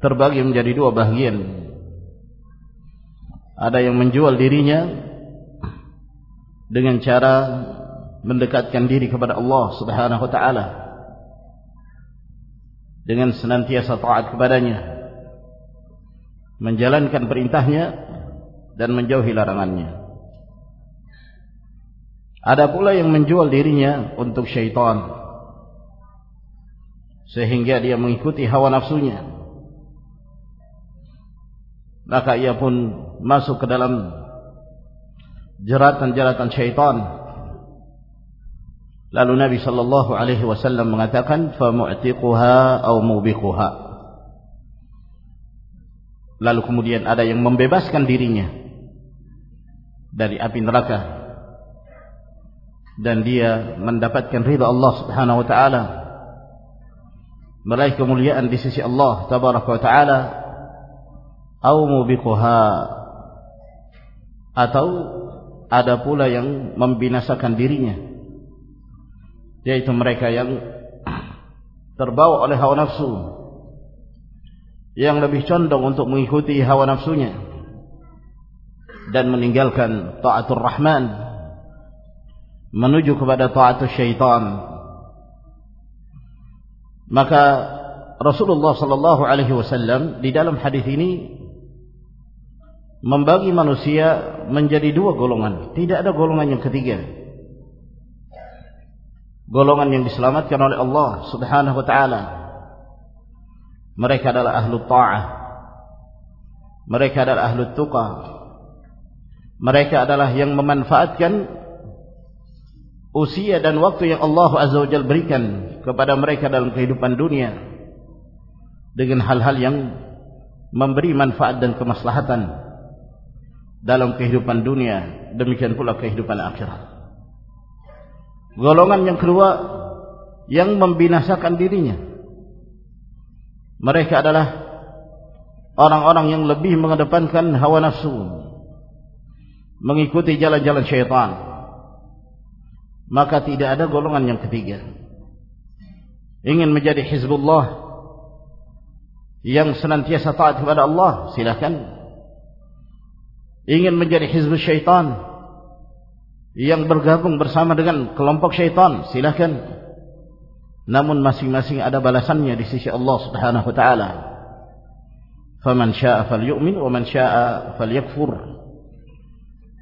terbagi menjadi dua bagian. Ada yang menjual dirinya dengan cara mendekatkan diri kepada Allah Subhanahu wa taala. Dengan senantiasa taat kepadanya. Menjalankan perintahnya dan menjauhi larangannya. Ada pula yang menjual dirinya untuk syaitan. Sehingga dia mengikuti hawa nafsunya maka ia pun masuk ke dalam jeratan-jeratan syaitan. Lalu Nabi sallallahu alaihi wasallam mengatakan fa mu'tiquha aw mubiquha. Lalu kemudian ada yang membebaskan dirinya dari api neraka. Dan dia mendapatkan ridha Allah Subhanahu wa taala. Meraih kemuliaan di sisi Allah tabaraka wa taala au mubiquha. Atau ada pula yang membinasakan dirinya. Yaitu mereka yang terbawa oleh hawa nafsu. Yang lebih condong untuk mengikuti hawa nafsunya. Dan meninggalkan taatur rahman. Menuju kepada taatus syaitan. Maka Rasulullah sallallahu alaihi wasallam di dalam hadis ini membagi manusia menjadi dua golongan. Tidak ada golongan yang ketiga. Golongan yang diselamatkan oleh Allah Subhanahu wa taala. Mereka adalah ahlu ta'ah. Mereka adalah ahlu tuqa. Mereka adalah yang memanfaatkan usia dan waktu yang Allah Azza wa Jalla berikan kepada mereka dalam kehidupan dunia dengan hal-hal yang memberi manfaat dan kemaslahatan dalam kehidupan dunia demikian pula kehidupan akhirat. Golongan yang kedua yang membinasakan dirinya. Mereka adalah orang-orang yang lebih mengedepankan hawa nafsu mengikuti jalan-jalan syaitan. Maka tidak ada golongan yang ketiga ingin menjadi hizbullah yang senantiasa taat kepada Allah. Silakan ingin menjadi hizb syaitan. Yang bergabung bersama dengan kelompok syaitan. Silakan. Namun masing-masing ada balasannya di sisi Allah Subhanahu wa taala. Faman syaa'a falyu'min wa man syaa'a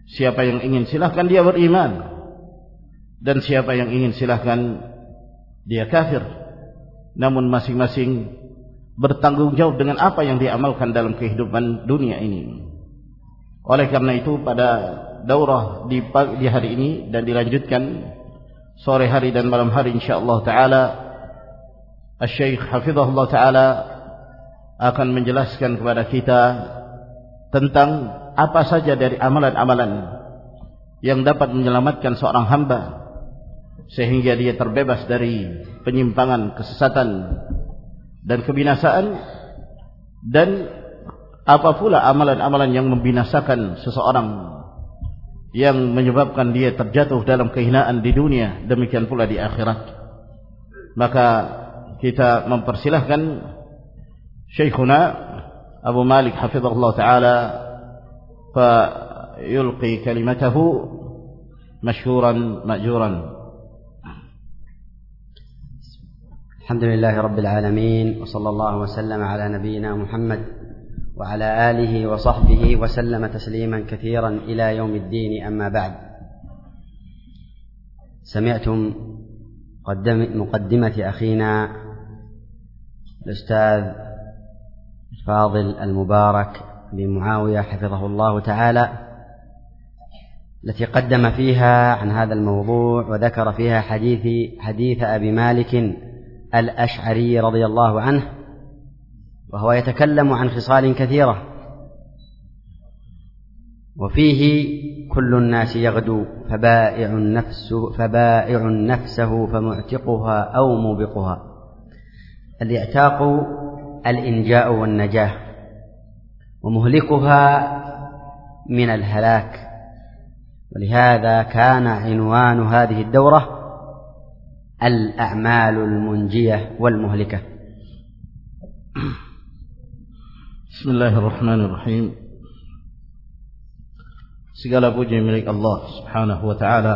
siapa yang ingin silahkan dia beriman. Dan siapa yang ingin silahkan dia kafir. Namun masing-masing bertanggung jawab dengan apa yang diamalkan dalam kehidupan dunia ini oleh karena itu pada daurah di di hari ini dan dilanjutkan sore hari dan malam hari insyaallah taala Asy-Syaikh Hafizahullah taala akan menjelaskan kepada kita tentang apa saja dari amalan-amalan yang dapat menyelamatkan seorang hamba sehingga dia terbebas dari penyimpangan, kesesatan dan kebinasaan dan apa pula amalan-amalan yang membinasakan seseorang yang menyebabkan dia terjatuh dalam kehinaan di dunia demikian pula di akhirat maka kita mempersilahkan Syekhuna Abu Malik hafizahullah taala fa yulqi kalimatahu mashhuran ma'juran الحمد لله رب العالمين وصلى الله وسلم على نبينا محمد وعلى آله وصحبه وسلم تسليما كثيرا إلى يوم الدين أما بعد. سمعتم مقدمة أخينا الأستاذ الفاضل المبارك بمعاوية حفظه الله تعالى التي قدم فيها عن هذا الموضوع وذكر فيها حديث حديث أبي مالك الأشعري رضي الله عنه وهو يتكلم عن خصال كثيرة. وفيه كل الناس يغدو فبائع النفس فبائع نفسه فمعتقها أو موبقها. الإعتاق الإنجاء والنجاة. ومهلكها من الهلاك. ولهذا كان عنوان هذه الدورة الأعمال المنجية والمهلكة. Bismillahirrahmanirrahim. Segala puji milik Allah Subhanahu wa taala.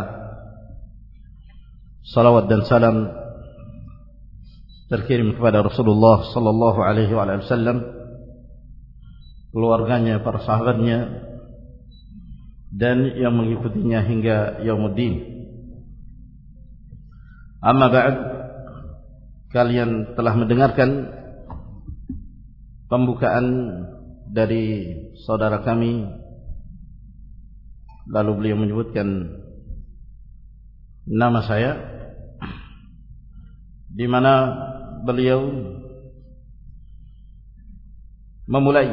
Salawat dan salam terkirim kepada Rasulullah sallallahu alaihi wasallam, keluarganya, para sahabatnya dan yang mengikutinya hingga yaumuddin. Amma ba'd kalian telah mendengarkan pembukaan dari saudara kami. Lalu beliau menyebutkan nama saya di mana beliau memulai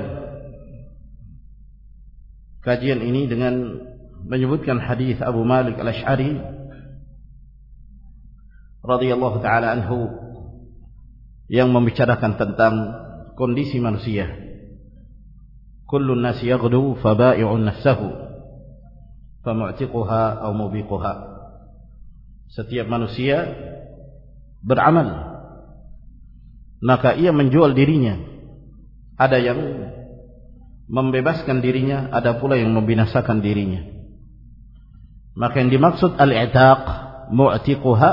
kajian ini dengan menyebutkan hadis Abu Malik Al-Asy'ari radhiyallahu taala anhu yang membicarakan tentang kondisi manusia. Kullu nasi yaghdu faba'i'un nafsahu famu'tiquha aw mubiquha. Setiap manusia beramal maka ia menjual dirinya. Ada yang membebaskan dirinya, ada pula yang membinasakan dirinya. Maka yang dimaksud al-i'taq mu'tiquha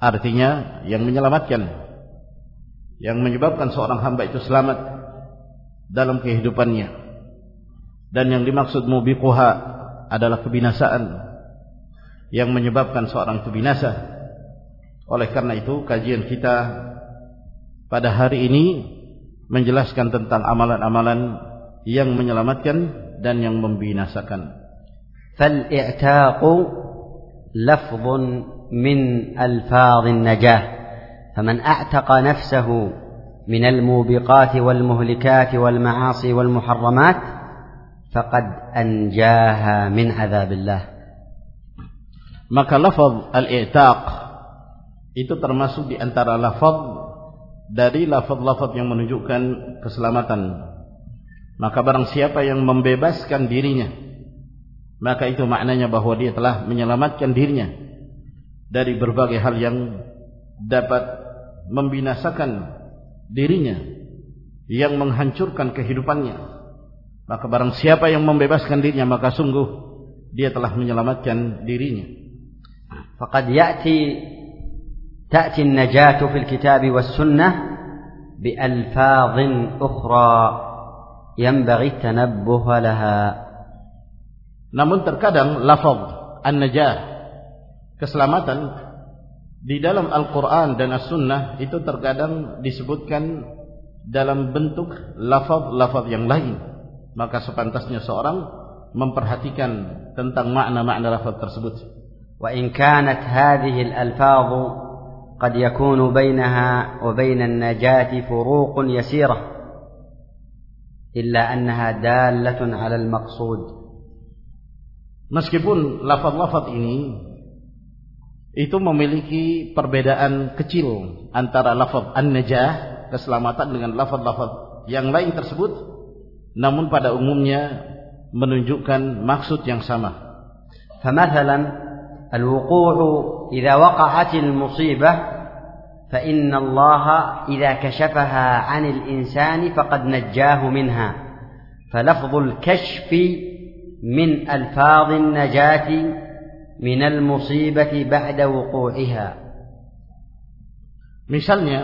artinya yang menyelamatkan yang menyebabkan seorang hamba itu selamat dalam kehidupannya. Dan yang dimaksud mubiquha adalah kebinasaan yang menyebabkan seorang itu binasa. Oleh karena itu kajian kita pada hari ini menjelaskan tentang amalan-amalan yang menyelamatkan dan yang membinasakan. Fal i'taqu lafdhun min alfadhin najah. فمن اعتق نفسه من الموبقات والمهلكات والمعاصي والمحرمات فقد أنجاها من عذاب الله maka lafaz al-i'taq itu termasuk di antara lafaz dari lafaz-lafaz yang menunjukkan keselamatan maka barang siapa yang membebaskan dirinya maka itu maknanya bahwa dia telah menyelamatkan dirinya dari berbagai hal yang dapat membinasakan dirinya yang menghancurkan kehidupannya. Maka barang siapa yang membebaskan dirinya maka sungguh dia telah menyelamatkan dirinya. Faqad ya'ti ta'ti an-najatu fil kitab was sunnah bi alfadhin ukhra yanbaghi tanabbuh laha. Namun terkadang lafaz an-najah keselamatan di dalam Al-Quran dan As-Sunnah itu terkadang disebutkan dalam bentuk lafaz-lafaz yang lain. Maka sepantasnya seorang memperhatikan tentang makna-makna lafaz tersebut. Wa in kanat hadhihi al-alfaz qad yakunu bainaha wa bain an-najati furuqun yasirah illa annaha dalatun 'ala al-maqsud. Meskipun lafaz-lafaz ini itu memiliki perbedaan kecil antara lafaz an-najah keselamatan dengan lafaz-lafaz yang lain tersebut namun pada umumnya menunjukkan maksud yang sama. فمثلا الوقوع إذا وقعت المصيبة فإن الله إذا كشفها عن الإنسان فقد نجاه منها فلفظ الكشف من ألفاظ النجاة minal musibati ba'da wuqu'iha. Misalnya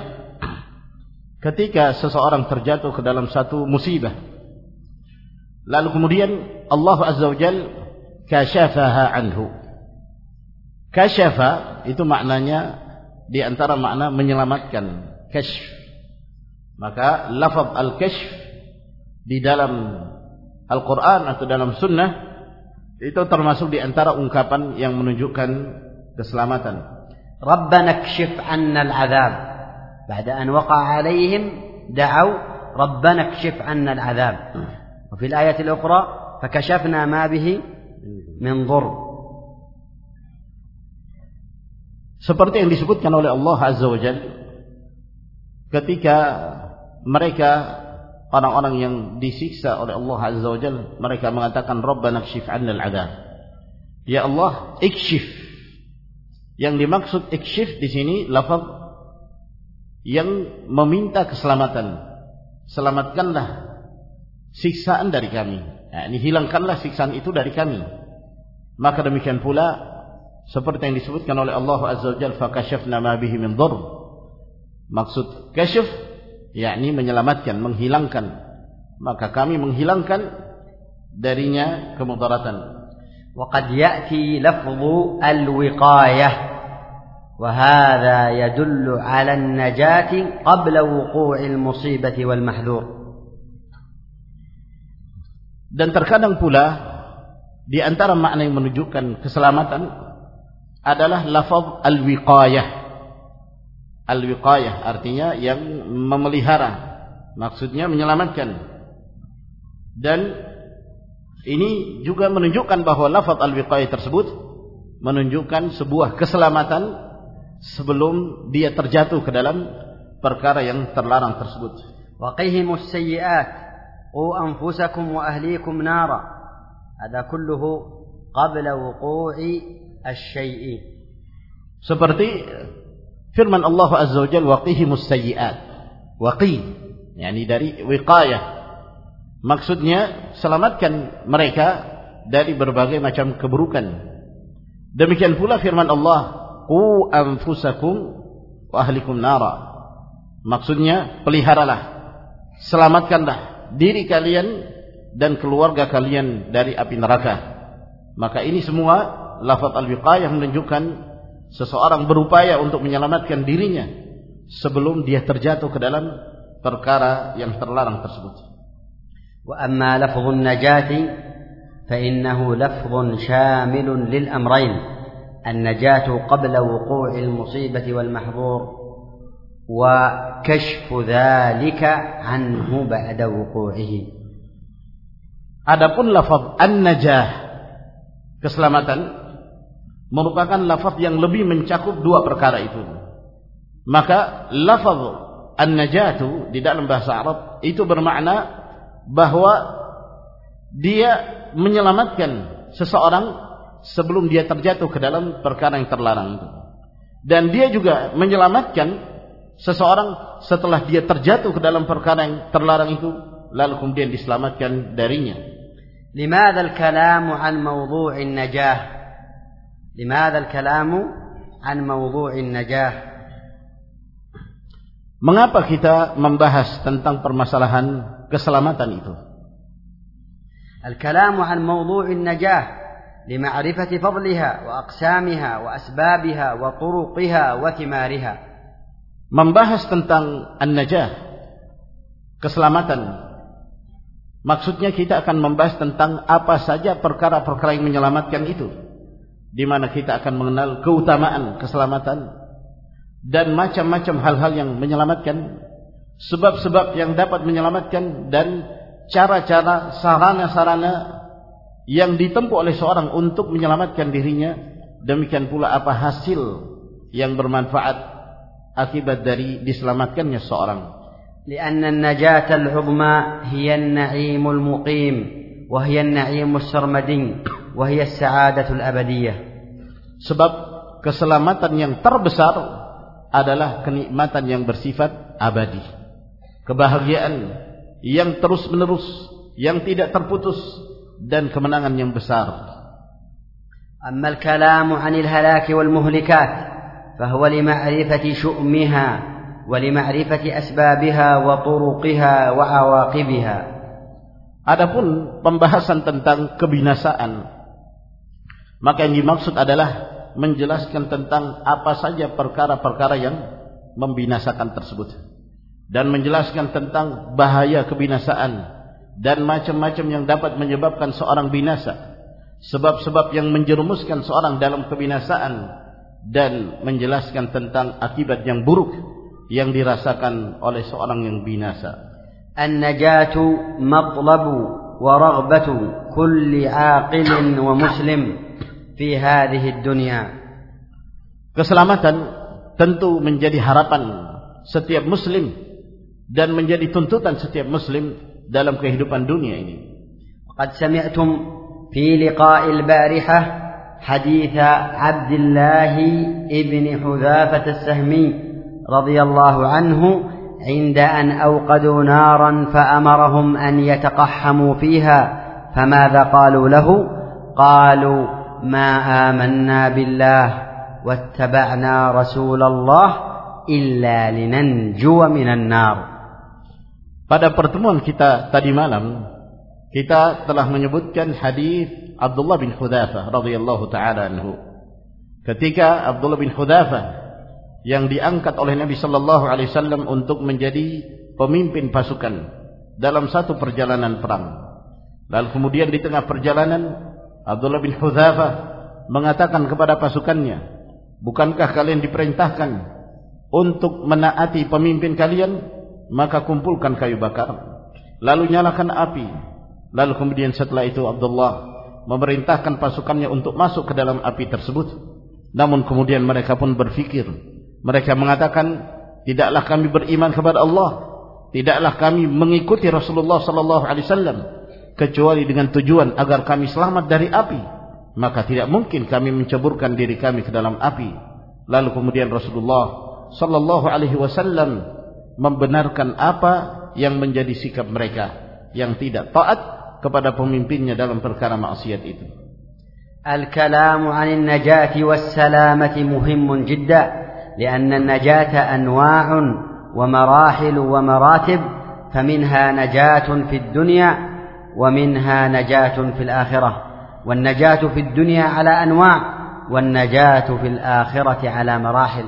ketika seseorang terjatuh ke dalam satu musibah lalu kemudian Allah Azza wa Jal kasyafaha anhu. Kasyafa itu maknanya di antara makna menyelamatkan kasyf. Maka lafaz al-kasyf di dalam Al-Quran atau dalam sunnah itu termasuk di antara ungkapan yang menunjukkan keselamatan. Rabbana kshif 'anna al-'adzab. Ba'da an waqa'a 'alaihim da'u Rabbana kshif 'anna al-'adzab. Wa fil ayati al-ukhra fakashafna ma bihi min dhurr. Seperti yang disebutkan oleh Allah Azza wa Jalla ketika mereka orang-orang yang disiksa oleh Allah Azza wa Jalla mereka mengatakan Rabbana kshif 'anna al-'adzab. Ya Allah, ikshif. Yang dimaksud ikshif di sini lafaz yang meminta keselamatan. Selamatkanlah siksaan dari kami. Nah, ini hilangkanlah siksaan itu dari kami. Maka demikian pula seperti yang disebutkan oleh Allah Azza wa Jalla fakashafna ma bihi min dhurr. Maksud kasyaf yakni menyelamatkan, menghilangkan. Maka kami menghilangkan darinya kemudaratan. وقد يأتي لفظ الوقاية وهذا يدل على النجاة قبل وقوع المصيبة والمحذور dan terkadang pula di antara makna yang menunjukkan keselamatan adalah lafaz al-wiqayah. Al-wiqayah artinya yang memelihara. Maksudnya menyelamatkan. Dan ini juga menunjukkan bahwa lafaz al-wiqayah tersebut menunjukkan sebuah keselamatan sebelum dia terjatuh ke dalam perkara yang terlarang tersebut. Waqihimus sayyi'at wa ahlikum nara. Ada kulluhu qabla wuqu'i asy Seperti firman Allah Azza wa Jalla waqihimus sayyi'at. Waqi yakni dari wiqayah. Maksudnya selamatkan mereka dari berbagai macam keburukan. Demikian pula firman Allah, "Qu anfusakum wa ahlikum nara." Maksudnya peliharalah, selamatkanlah diri kalian dan keluarga kalian dari api neraka. Maka ini semua lafaz al-wiqayah menunjukkan seseorang berupaya untuk menyelamatkan dirinya sebelum dia terjatuh ke dalam perkara yang terlarang tersebut. Wa amma lafzun najati fa innahu lafzun shamilun lil amrayn النجاة قبل وقوع المصيبة والمحظور وكشف ذلك عنه بعد وقوعه Adapun lafaz an-najah keselamatan merupakan lafaz yang lebih mencakup dua perkara itu. Maka lafaz an-najatu di dalam bahasa Arab itu bermakna bahwa dia menyelamatkan seseorang sebelum dia terjatuh ke dalam perkara yang terlarang itu. Dan dia juga menyelamatkan seseorang setelah dia terjatuh ke dalam perkara yang terlarang itu lalu kemudian diselamatkan darinya. لماذا الكلام عن موضوع النجاه لماذا الكلام عن موضوع النجاة Mengapa kita membahas tentang permasalahan keselamatan itu? الكلام عن موضوع النجاة لمعرفة فضلها وأقسامها وأسبابها وطرقها وثمارها Membahas tentang an-najah, keselamatan. Maksudnya kita akan membahas tentang apa saja perkara-perkara yang menyelamatkan itu di mana kita akan mengenal keutamaan keselamatan dan macam-macam hal-hal yang menyelamatkan sebab-sebab yang dapat menyelamatkan dan cara-cara sarana-sarana yang ditempuh oleh seorang untuk menyelamatkan dirinya demikian pula apa hasil yang bermanfaat akibat dari diselamatkannya seorang لأن النجاة العظمى هي النعيم المقيم وهي النعيم السرمدي وهي السعادة الأبدية Sebab keselamatan yang terbesar adalah kenikmatan yang bersifat abadi. Kebahagiaan yang terus-menerus, yang tidak terputus dan kemenangan yang besar. أما الكلام عن الهلاك والمهلكات فهو لمعرفة شؤمها ولمعرفة أسبابها وطرقها وعواقبها Adapun pembahasan tentang kebinasaan maka yang dimaksud adalah menjelaskan tentang apa saja perkara-perkara yang membinasakan tersebut. Dan menjelaskan tentang bahaya kebinasaan. Dan macam-macam yang dapat menyebabkan seorang binasa. Sebab-sebab yang menjerumuskan seorang dalam kebinasaan. Dan menjelaskan tentang akibat yang buruk yang dirasakan oleh seorang yang binasa. An-najatu matlabu wa raghbatu kulli aqilin wa muslim fi hadhihi dunya. Keselamatan tentu menjadi harapan setiap muslim dan menjadi tuntutan setiap muslim dalam kehidupan dunia ini. Qad sami'tum fi liqa'il barihah hadith Abdullah ibn Hudzafah as-Sahmi radhiyallahu anhu عند أن أوقدوا نارا فأمرهم أن يتقحموا فيها فماذا قالوا له قالوا ما آمنا بالله واتبعنا رسول الله إلا لننجو من النار Pada pertemuan kita tadi malam kita telah menyebutkan hadis Abdullah bin Hudzafah radhiyallahu taala anhu. Ketika Abdullah bin Hudzafah yang diangkat oleh Nabi sallallahu alaihi wasallam untuk menjadi pemimpin pasukan dalam satu perjalanan perang. Lalu kemudian di tengah perjalanan Abdullah bin Hudzafah mengatakan kepada pasukannya, "Bukankah kalian diperintahkan untuk menaati pemimpin kalian? Maka kumpulkan kayu bakar, lalu nyalakan api." Lalu kemudian setelah itu Abdullah memerintahkan pasukannya untuk masuk ke dalam api tersebut. Namun kemudian mereka pun berfikir, mereka mengatakan, tidaklah kami beriman kepada Allah, tidaklah kami mengikuti Rasulullah sallallahu alaihi wasallam kecuali dengan tujuan agar kami selamat dari api. Maka tidak mungkin kami menceburkan diri kami ke dalam api. Lalu kemudian Rasulullah sallallahu alaihi wasallam membenarkan apa yang menjadi sikap mereka yang tidak taat kepada pemimpinnya dalam perkara maksiat itu. Al-kalamu 'anil najati was salamati muhimmun jiddan. لأن النجاة أنواع ومراحل ومراتب فمنها نجاة في الدنيا ومنها نجاة في الآخرة والنجاة في الدنيا على أنواع والنجاة في الآخرة على مراحل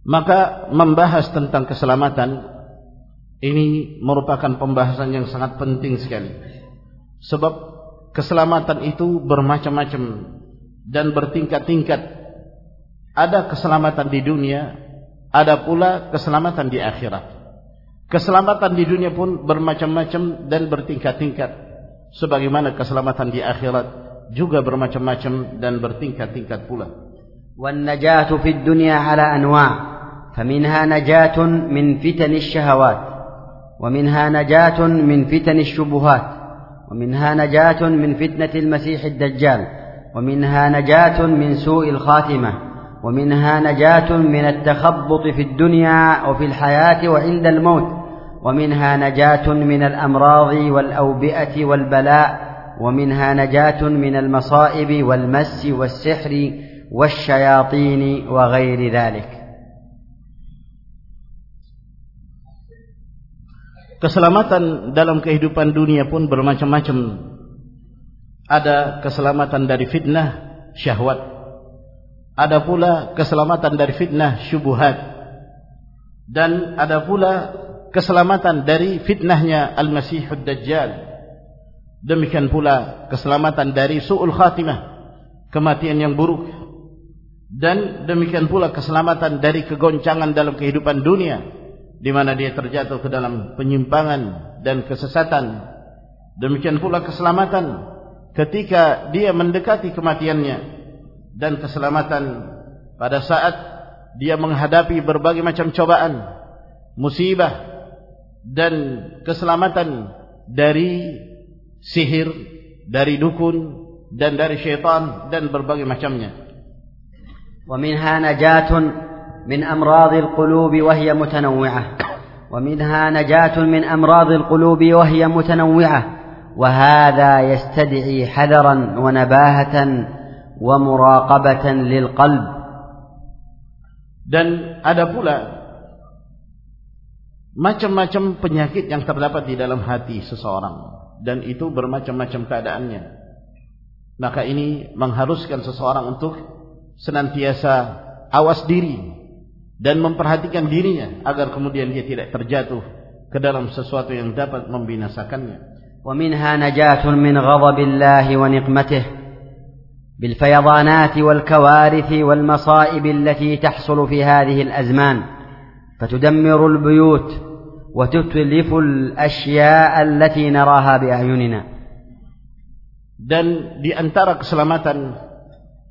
maka membahas tentang keselamatan ini merupakan pembahasan yang sangat penting sekali sebab keselamatan itu bermacam-macam dan bertingkat-tingkat ada keselamatan di dunia, ada pula keselamatan di akhirat. Keselamatan di dunia pun bermacam-macam dan bertingkat-tingkat. Sebagaimana keselamatan di akhirat juga bermacam-macam dan bertingkat-tingkat pula. والنجاة في الدنيا على أنواع فمنها نجاة من فتن الشهوات ومنها نجاة من فتن الشبهات ومنها نجاة من فتنة المسيح الدجال ومنها نجاة من سوء الخاتمة ومنها نجاة من التخبط في الدنيا وفي الحياة وعند الموت. ومنها نجاة من الأمراض والأوبئة والبلاء. ومنها نجاة من المصائب والمس والسحر والشياطين وغير ذلك. Keselamatan dalam kehidupan dunia pun bermacam-macam. Ada keselamatan dari fitnah syahwat ada pula keselamatan dari fitnah syubuhat. Dan ada pula keselamatan dari fitnahnya Al-Masihud Dajjal. Demikian pula keselamatan dari su'ul khatimah kematian yang buruk. Dan demikian pula keselamatan dari kegoncangan dalam kehidupan dunia di mana dia terjatuh ke dalam penyimpangan dan kesesatan. Demikian pula keselamatan ketika dia mendekati kematiannya dan keselamatan pada saat dia menghadapi berbagai macam cobaan, musibah dan keselamatan dari sihir, dari dukun dan dari syaitan dan berbagai macamnya. ومنها نجاة من أمراض القلوب وهي متنوعة ومنها نجاة من أمراض القلوب وهي متنوعة وهذا يستدعي حذرا ونباهة wa muraqabatan dan ada pula macam-macam penyakit yang terdapat di dalam hati seseorang. Dan itu bermacam-macam keadaannya. Maka ini mengharuskan seseorang untuk senantiasa awas diri dan memperhatikan dirinya agar kemudian dia tidak terjatuh ke dalam sesuatu yang dapat membinasakannya. wa minha najatun min ghadabillahi wa بالفيضانات والكوارث والمصائب التي تحصل في هذه الازمان فتدمر البيوت وتتلف الاشياء التي نراها باعيننا dan di antara keselamatan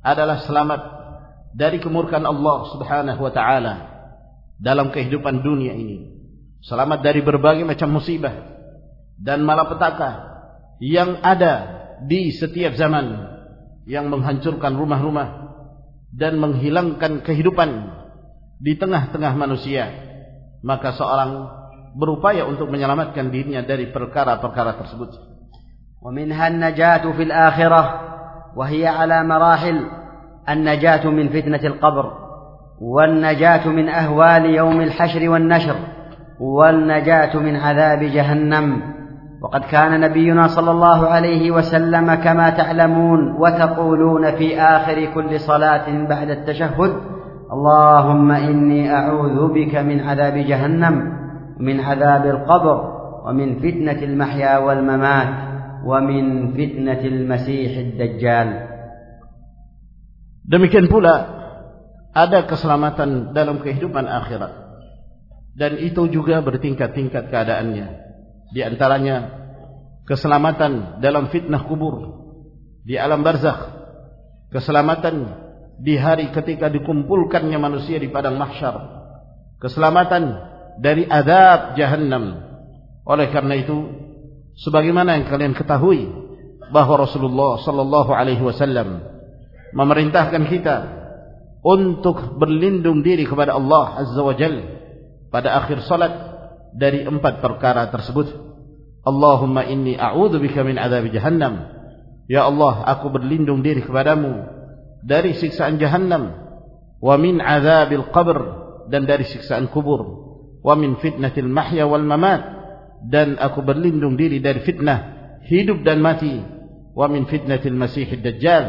adalah selamat dari kemurkaan Allah Subhanahu wa taala dalam kehidupan dunia ini. Selamat dari berbagai macam musibah dan malapetaka yang ada di setiap zaman yang menghancurkan rumah-rumah dan menghilangkan kehidupan di tengah-tengah manusia maka seorang berupaya untuk menyelamatkan dirinya dari perkara-perkara tersebut. ومنها النجاة في الآخرة وهي على مراحل النجاة من فتنة القبر والنجاة من أهوال يوم الحشر والنشر والنجاة من عذاب جهنم وقد كان نبينا صلى الله عليه وسلم كما تعلمون وتقولون في آخر كل صلاة بعد التشهد اللهم إني أعوذ بك من عذاب جهنم ومن عذاب القبر ومن فتنة المحيا والممات ومن فتنة المسيح الدجال Demikian pula ada keselamatan dalam kehidupan akhirat. dan itu juga bertingkat-tingkat keadaannya di antaranya keselamatan dalam fitnah kubur di alam barzakh keselamatan di hari ketika dikumpulkannya manusia di padang mahsyar keselamatan dari azab jahannam. Oleh karena itu sebagaimana yang kalian ketahui bahwa Rasulullah sallallahu alaihi wasallam memerintahkan kita untuk berlindung diri kepada Allah azza wa jalla pada akhir salat dari empat perkara tersebut. Allahumma inni a'udzu bika min adzab jahannam. Ya Allah, aku berlindung diri kepadamu dari siksaan jahannam wa min adzabil qabr dan dari siksaan kubur wa min fitnatil mahya wal mamat dan aku berlindung diri dari fitnah hidup dan mati wa min fitnatil masiihid dajjal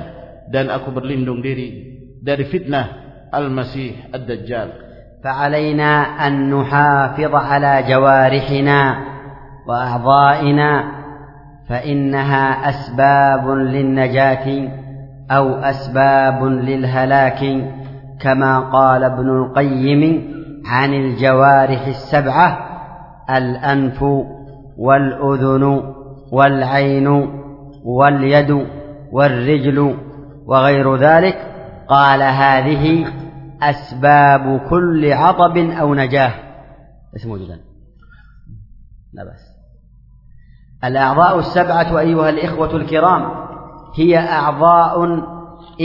dan aku berlindung diri dari fitnah al-masih ad-dajjal فعلينا أن نحافظ على جوارحنا وأعضائنا فإنها أسباب للنجاة أو أسباب للهلاك كما قال ابن القيم عن الجوارح السبعة الأنف والأذن والعين واليد والرجل وغير ذلك. قال هذه أسباب كل عطب أو نجاة. ليس موجودا. لا بأس. الأعضاء السبعة أيها الإخوة الكرام هي أعضاء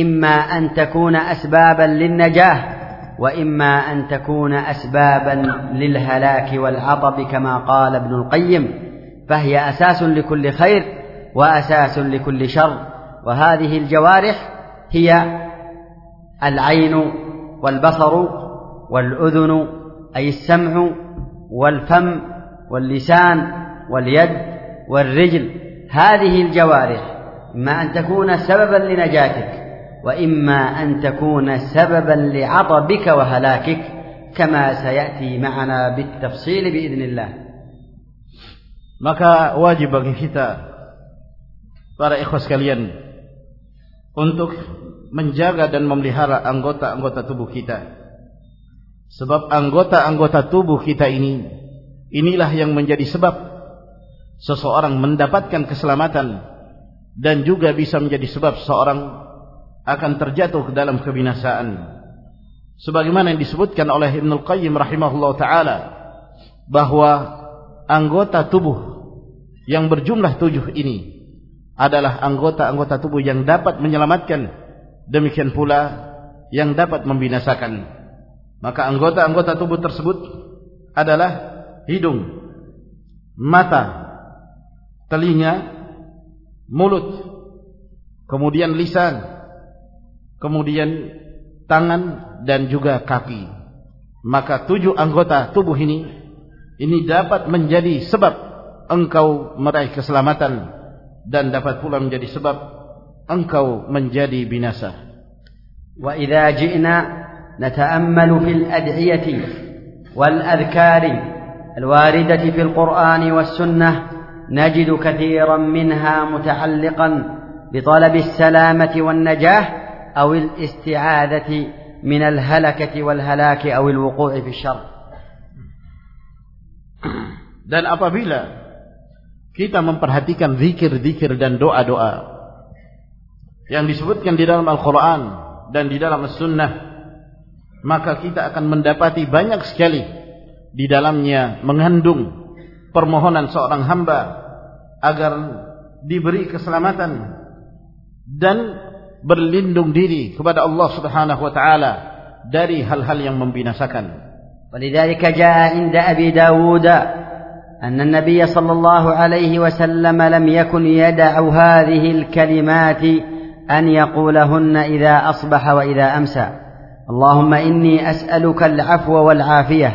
إما أن تكون أسبابا للنجاة وإما أن تكون أسبابا للهلاك والعطب كما قال ابن القيم. فهي أساس لكل خير وأساس لكل شر. وهذه الجوارح هي العين والبصر والأذن أي السمع والفم واللسان واليد والرجل. هذه الجوارح إما أن تكون سببا لنجاتك وإما أن تكون سببا لعطبك وهلاكك كما سيأتي معنا بالتفصيل بإذن الله. Maka wajib bagi kita para ikhwas sekalian untuk menjaga dan memelihara anggota-anggota tubuh kita. Sebab anggota-anggota tubuh kita ini inilah yang menjadi sebab seseorang mendapatkan keselamatan dan juga bisa menjadi sebab seseorang akan terjatuh ke dalam kebinasaan. Sebagaimana yang disebutkan oleh Ibnu Qayyim rahimahullah taala bahwa anggota tubuh yang berjumlah tujuh ini adalah anggota-anggota tubuh yang dapat menyelamatkan demikian pula yang dapat membinasakan. Maka anggota-anggota tubuh tersebut adalah hidung mata telinga mulut kemudian lisan kemudian tangan dan juga kaki. Maka tujuh anggota tubuh ini ini dapat menjadi sebab engkau meraih keselamatan dan dapat pula menjadi sebab engkau menjadi binasa. وإذا جئنا نتأمل في الأدعية والأذكار الواردة في القرآن والسنة نجد كثيرا منها متعلقا بطلب السلامة والنجاة أو الاستعاذة من الهلكة والهلاك أو الوقوع في الشر dan apabila kita memperhatikan zikir-zikir dan doa-doa yang disebutkan di dalam Al-Quran dan di dalam As-Sunnah maka kita akan mendapati banyak sekali di dalamnya mengandung permohonan seorang hamba agar diberi keselamatan dan berlindung diri kepada Allah Subhanahu wa taala dari hal-hal yang membinasakan ولذلك جاء عند أبي داود أن النبي صلى الله عليه وسلم لم يكن يدع هذه الكلمات أن يقولهن إذا أصبح وإذا أمسى. اللهم إني أسألك العفو والعافية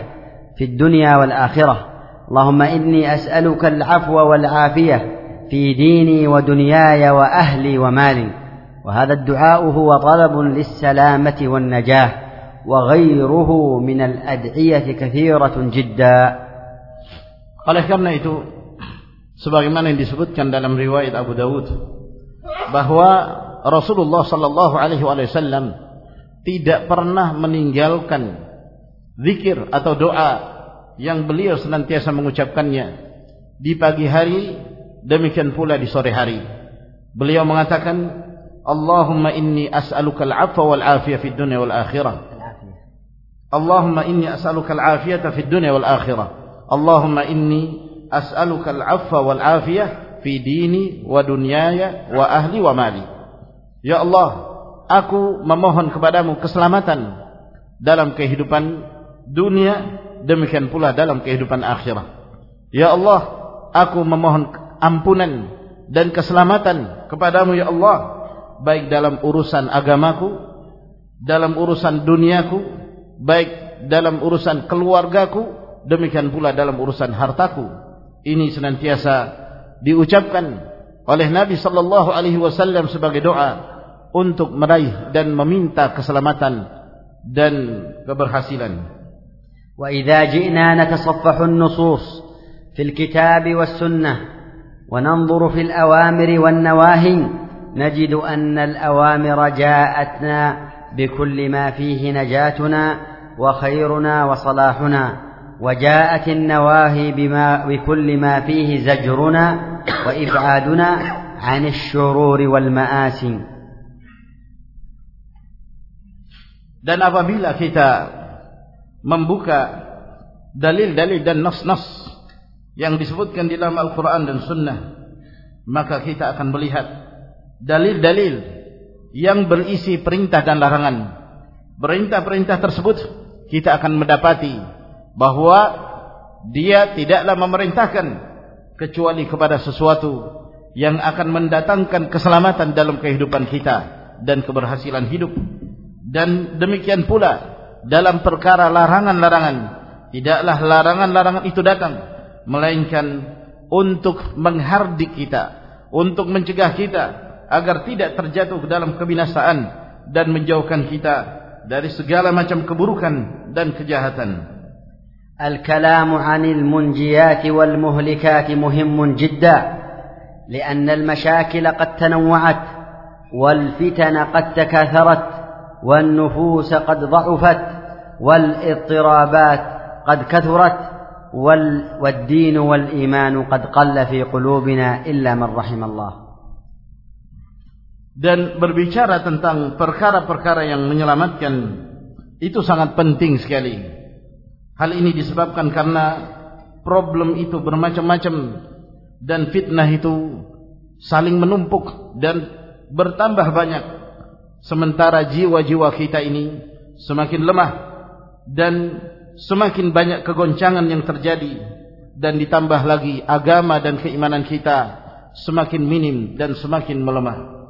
في الدنيا والآخرة. اللهم إني أسألك العفو والعافية في ديني ودنياي وأهلي ومالي. وهذا الدعاء هو طلب للسلامة والنجاة وغيره من الأدعية كثيرة جدا. Oleh karena itu, sebagaimana yang disebutkan dalam riwayat Abu Dawud, bahwa Rasulullah Sallallahu Alaihi Wasallam tidak pernah meninggalkan zikir atau doa yang beliau senantiasa mengucapkannya di pagi hari demikian pula di sore hari. Beliau mengatakan, Allahumma inni as'aluka al-afwa wal afiyah fid dunya wal akhirah. Allahumma inni as'aluka al-afiyata fid dunya wal akhirah. Allahumma inni as'aluka al-'afwa wal 'afiyah fi dini wa dunyaya wa ahli wa mali. Ya Allah, aku memohon kepadamu keselamatan dalam kehidupan dunia demikian pula dalam kehidupan akhirat. Ya Allah, aku memohon ampunan dan keselamatan kepadamu ya Allah, baik dalam urusan agamaku, dalam urusan duniaku, baik dalam urusan keluargaku demikian pula dalam urusan hartaku ini senantiasa diucapkan oleh Nabi sallallahu alaihi wasallam sebagai doa untuk meraih dan meminta keselamatan dan keberhasilan. وإذا جئنا نتصفح النصوص في الكتاب والسنة وننظر في الأوامر والنواهي نجد أن الأوامر جاءتنا بكل ما فيه نجاتنا وخيرنا وصلاحنا وجاءت النواهي بما بكل ما فيه زجرنا وإبعادنا عن الشرور والمآسي dan apabila kita membuka dalil-dalil dan nas-nas yang disebutkan di dalam Al-Quran dan Sunnah maka kita akan melihat dalil-dalil yang berisi perintah dan larangan. Perintah-perintah tersebut kita akan mendapati bahwa dia tidaklah memerintahkan kecuali kepada sesuatu yang akan mendatangkan keselamatan dalam kehidupan kita dan keberhasilan hidup dan demikian pula dalam perkara larangan-larangan tidaklah larangan-larangan itu datang melainkan untuk menghardik kita untuk mencegah kita agar tidak terjatuh ke dalam kebinasaan dan menjauhkan kita dari segala macam keburukan dan kejahatan الكلام عن المنجيات والمهلكات مهم جدا لأن المشاكل قد تنوعت والفتن قد تكاثرت والنفوس قد ضعفت والاضطرابات قد كثرت والدين والإيمان قد قل في قلوبنا إلا من رحم الله dan berbicara tentang perkara-perkara yang menyelamatkan itu sangat penting sekali Hal ini disebabkan karena problem itu bermacam-macam dan fitnah itu saling menumpuk dan bertambah banyak. Sementara jiwa-jiwa kita ini semakin lemah dan semakin banyak kegoncangan yang terjadi dan ditambah lagi agama dan keimanan kita semakin minim dan semakin melemah.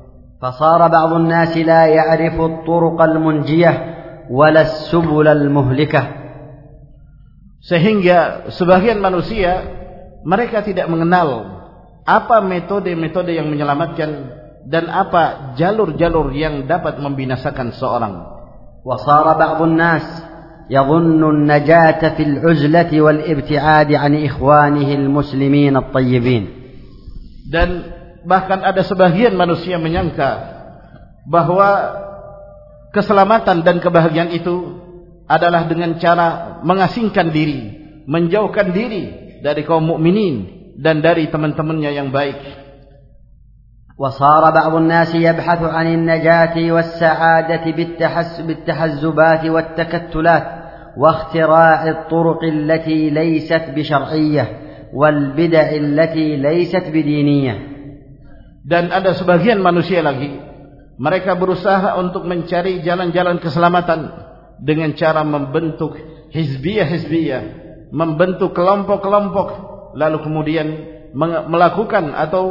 فصار بعض الناس لا يعرف الطرق المنجية ولا السبل المهلكة Sehingga sebagian manusia mereka tidak mengenal apa metode-metode yang menyelamatkan dan apa jalur-jalur yang dapat membinasakan seorang. وصار بعض الناس يظن النجاة في العزلة والابتعاد عن إخوانه المسلمين الطيبين. Dan bahkan ada sebagian manusia menyangka bahwa keselamatan dan kebahagiaan itu adalah dengan cara mengasingkan diri, menjauhkan diri dari kaum mukminin dan dari teman-temannya yang baik. وصار بعض الناس يبحث عن النجاة والسعادة بالتحزبات والتكتلات واختراع الطرق التي ليست بشرعية والبدع التي ليست بدينية dan ada sebagian manusia lagi mereka berusaha untuk mencari jalan-jalan keselamatan dengan cara membentuk hizbiyah-hizbiyah membentuk kelompok-kelompok lalu kemudian melakukan atau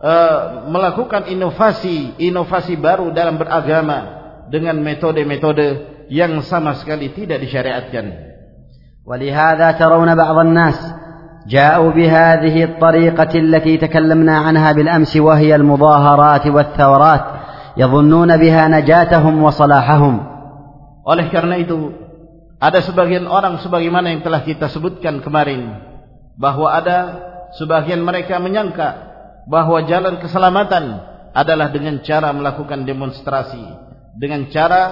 uh, melakukan inovasi inovasi baru dalam beragama dengan metode-metode yang sama sekali tidak disyariatkan. ولهذا ترون بعض الناس جاءوا بهذه الطريقة التي تكلمنا عنها بالأمس وهي المظاهرات والثورات يظنون بها نجاتهم وصلاحهم oleh karena itu ada sebagian orang sebagaimana yang telah kita sebutkan kemarin bahwa ada sebagian mereka menyangka bahwa jalan keselamatan adalah dengan cara melakukan demonstrasi dengan cara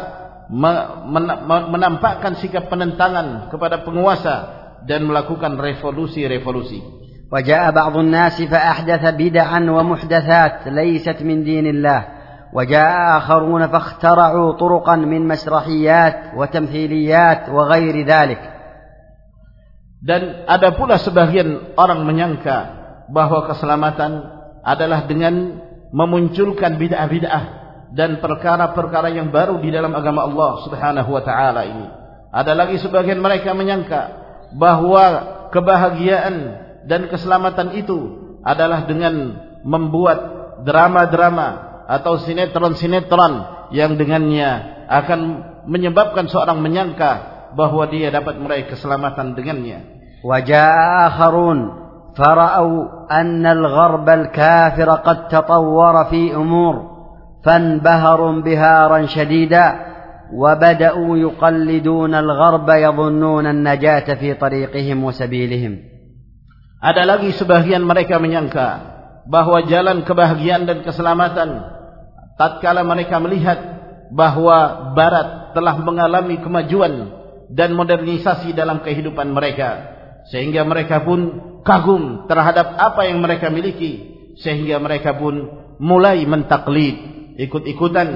menampakkan sikap penentangan kepada penguasa dan melakukan revolusi-revolusi. وجاء بعض الناس فأحدث بدعا ومحدثات ليست من دين الله وجاء آخرون فاخترعوا طرقا من مسرحيات وتمثيليات وغير ذلك dan ada pula sebagian orang menyangka bahwa keselamatan adalah dengan memunculkan bid'ah-bid'ah dan perkara-perkara yang baru di dalam agama Allah Subhanahu wa taala ini. Ada lagi sebagian mereka menyangka bahwa kebahagiaan dan keselamatan itu adalah dengan membuat drama-drama atau sinetron-sinetron yang dengannya akan menyebabkan seorang menyangka bahwa dia dapat meraih keselamatan dengannya. Wajah Harun فرأوا أن الغرب الكافر قد تطور في أمور فانبهروا انبهارا شديدا وبدأوا يقلدون الغرب يظنون النجاة في طريقهم وسبيلهم Ada lagi sebagian mereka menyangka bahwa jalan kebahagiaan dan keselamatan tatkala mereka melihat bahwa barat telah mengalami kemajuan dan modernisasi dalam kehidupan mereka sehingga mereka pun kagum terhadap apa yang mereka miliki sehingga mereka pun mulai mentaklid ikut-ikutan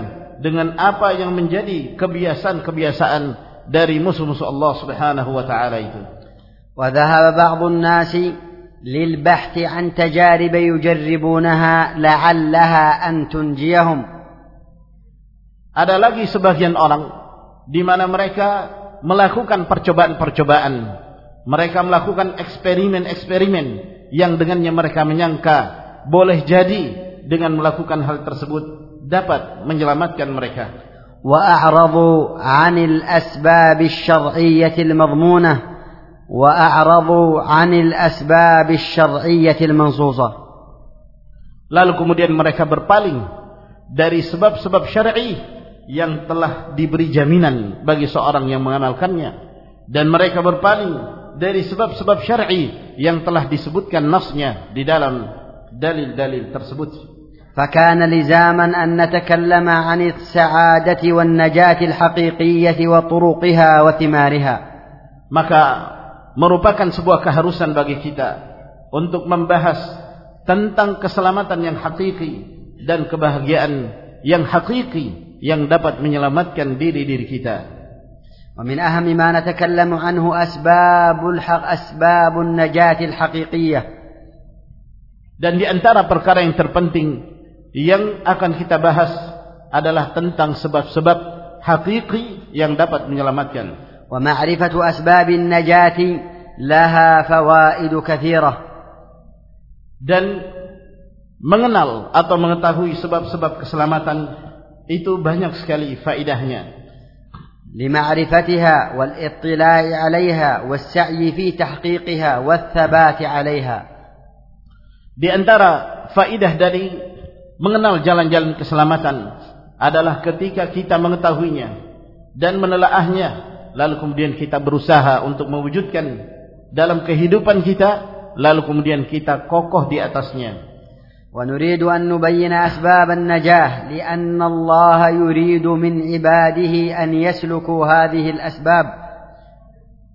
dengan apa yang menjadi kebiasaan-kebiasaan dari musuh-musuh Allah Subhanahu wa taala itu. Wa dhahaba ba'dun nasi lil bahth an tajarib yujarribunaha la'allaha an tunjiyahum. Ada lagi sebagian orang di mana mereka melakukan percobaan-percobaan Mereka melakukan eksperimen-eksperimen yang dengannya mereka menyangka boleh jadi dengan melakukan hal tersebut dapat menyelamatkan mereka. وأعرضوا عن الأسباب الشرعية المضمونة وأعرضوا عن الأسباب الشرعية المنصوصة Lalu kemudian mereka berpaling dari sebab-sebab syar'i yang telah diberi jaminan bagi seorang yang mengamalkannya dan mereka berpaling dari sebab-sebab syar'i yang telah disebutkan nasnya di dalam dalil-dalil tersebut. فكان لزاما أن نتكلم عن السعادة والنجاة الحقيقية وطرقها وثمارها maka merupakan sebuah keharusan bagi kita untuk membahas tentang keselamatan yang hakiki dan kebahagiaan yang hakiki yang dapat menyelamatkan diri-diri kita. ومن أهم ما نتكلم عنه أسباب الحق أسباب النجاة الحقيقية. Dan di antara perkara yang terpenting yang akan kita bahas adalah tentang sebab-sebab hakiki yang dapat menyelamatkan. Wa ma'rifatu asbabin najati laha fawaid katsirah. Dan mengenal atau mengetahui sebab-sebab keselamatan itu banyak sekali faidahnya. لمعرفتها والاطلاع عليها والسعي في تحقيقها والثبات عليها. Di antara faidah dari mengenal jalan-jalan keselamatan adalah ketika kita mengetahuinya dan menelaahnya lalu kemudian kita berusaha untuk mewujudkan dalam kehidupan kita lalu kemudian kita kokoh di atasnya ونريد أن نبين أسباب النجاة لأن الله يريد من عباده أن يسلكوا هذه الأسباب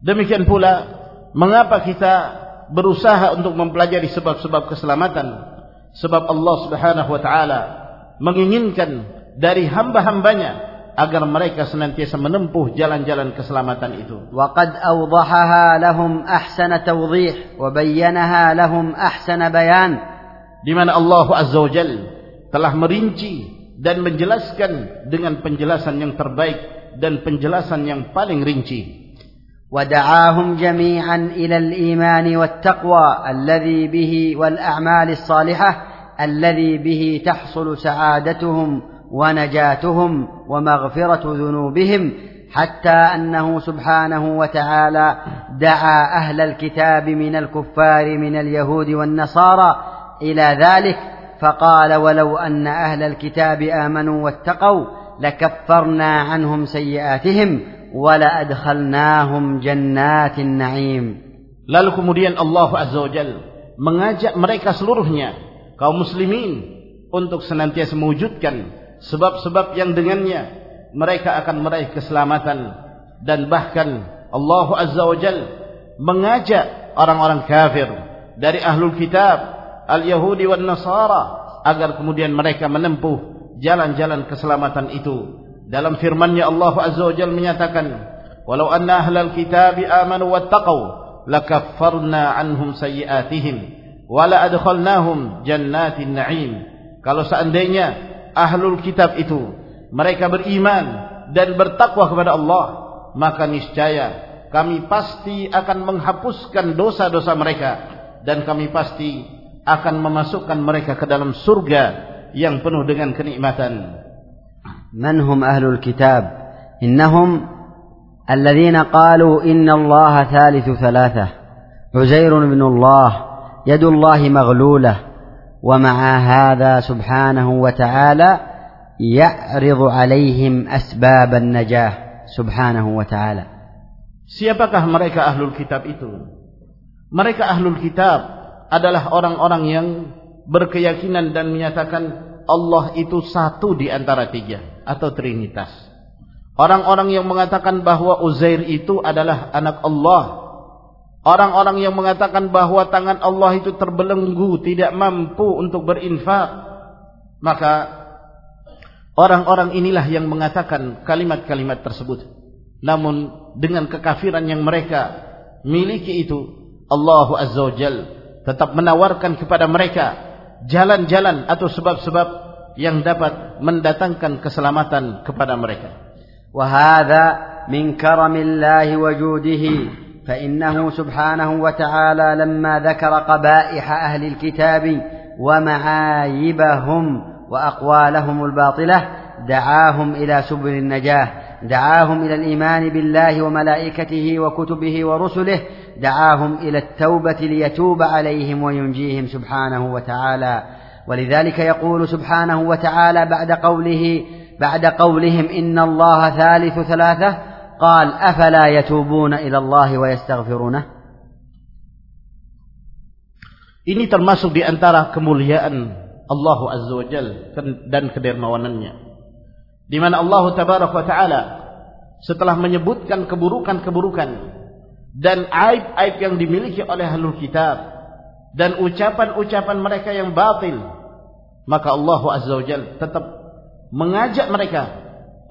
demikian pula mengapa kita berusaha untuk mempelajari sebab-sebab keselamatan Sebab Allah Subhanahu wa taala menginginkan dari hamba-hambanya agar mereka senantiasa menempuh jalan-jalan keselamatan itu. Wa qad awdahaha lahum ahsana tawdih wa bayyanaha lahum ahsana bayan. Di mana Allah Azza wa Jal telah merinci dan menjelaskan dengan penjelasan yang terbaik dan penjelasan yang paling rinci. ودعاهم جميعا إلى الإيمان والتقوى الذي به والأعمال الصالحة الذي به تحصل سعادتهم ونجاتهم ومغفرة ذنوبهم حتى أنه سبحانه وتعالى دعا أهل الكتاب من الكفار من اليهود والنصارى إلى ذلك فقال ولو أن أهل الكتاب آمنوا واتقوا لكفرنا عنهم سيئاتهم ولأدخلناهم جنات النعيم Lalu kemudian Allah Azza wa Jal mengajak mereka seluruhnya kaum muslimin untuk senantiasa mewujudkan sebab-sebab yang dengannya mereka akan meraih keselamatan dan bahkan Allah Azza wa Jal mengajak orang-orang kafir dari ahlul kitab al-Yahudi wan Nasara agar kemudian mereka menempuh jalan-jalan keselamatan itu. Dalam firman-Nya Allah Azza wa Jalla menyatakan walau anna ahlal kitab amanu wattaqau lakaffarna anhum sayyi'atihim wa la adkhalnahum jannatin na'im. Kalau seandainya ahlul kitab itu mereka beriman dan bertakwa kepada Allah maka niscaya kami pasti akan menghapuskan dosa-dosa mereka dan kami pasti akan memasukkan mereka ke dalam surga yang penuh dengan kenikmatan. من هم أهل الكتاب؟ إنهم الذين قالوا إن الله ثالث ثلاثة. عزير بن الله يد الله مغلولة ومع هذا سبحانه وتعالى يعرض عليهم أسباب النجاة سبحانه وتعالى. Siapakah mereka ahlul kitab itu? Mereka ahlul kitab adalah orang-orang yang berkeyakinan dan menyatakan Allah itu satu di antara tiga atau trinitas. Orang-orang yang mengatakan bahwa Uzair itu adalah anak Allah. Orang-orang yang mengatakan bahwa tangan Allah itu terbelenggu, tidak mampu untuk berinfak. Maka orang-orang inilah yang mengatakan kalimat-kalimat tersebut. Namun dengan kekafiran yang mereka miliki itu, Allah Azza wa Jal tetap menawarkan kepada mereka jalan-jalan atau sebab-sebab yang dapat mendatangkan keselamatan kepada mereka. وهذا من كرم الله وجوده فإنه سبحانه وتعالى لما ذكر قبائح أهل الكتاب ومعايبهم وأقوالهم الباطلة دعاهم إلى سبل النجاة دعاهم إلى الإيمان بالله وملائكته وكتبه ورسله دعاهم إلى التوبة ليتوب عليهم وينجيهم سبحانه وتعالى ولذلك يقول سبحانه وتعالى بعد قوله بعد قولهم إن الله ثالث ثلاثة قال أفلا يتوبون إلى الله ويستغفرونه Ini termasuk di antara kemuliaan Allah Azza wa Jal dan kedermawanannya. Di mana Allah Tabaraka wa Taala setelah menyebutkan keburukan-keburukan dan aib-aib yang dimiliki oleh ahlul kitab dan ucapan-ucapan mereka yang batil maka Allah Azza wa Jalla tetap mengajak mereka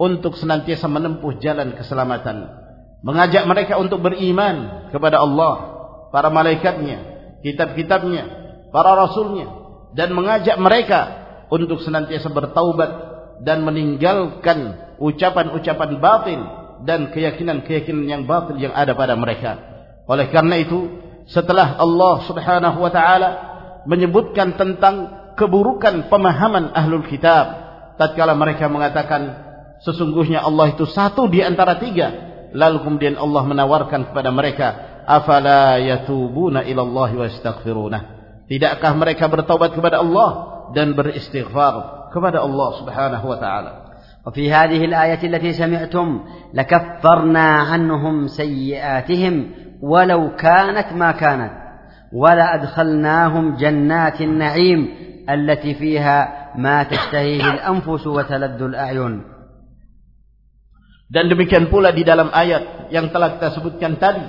untuk senantiasa menempuh jalan keselamatan mengajak mereka untuk beriman kepada Allah para malaikatnya kitab-kitabnya para rasulnya dan mengajak mereka untuk senantiasa bertaubat dan meninggalkan ucapan-ucapan batil dan keyakinan-keyakinan yang batil yang ada pada mereka. Oleh karena itu, setelah Allah Subhanahu wa taala menyebutkan tentang keburukan pemahaman ahlul kitab tatkala mereka mengatakan sesungguhnya Allah itu satu di antara tiga, lalu kemudian Allah menawarkan kepada mereka, "Afala yatubuna ila Allah wa yastaghfiruna?" Tidakkah mereka bertaubat kepada Allah dan beristighfar kepada Allah Subhanahu wa taala? وفي هذه الآية التي سمعتم لكفرنا عنهم سيئاتهم ولو كانت ما كانت ولأدخلناهم جنات النعيم التي فيها ما تشتهيه الأنفس وتلذ الأعين Dan demikian pula di dalam ayat yang telah kita sebutkan tadi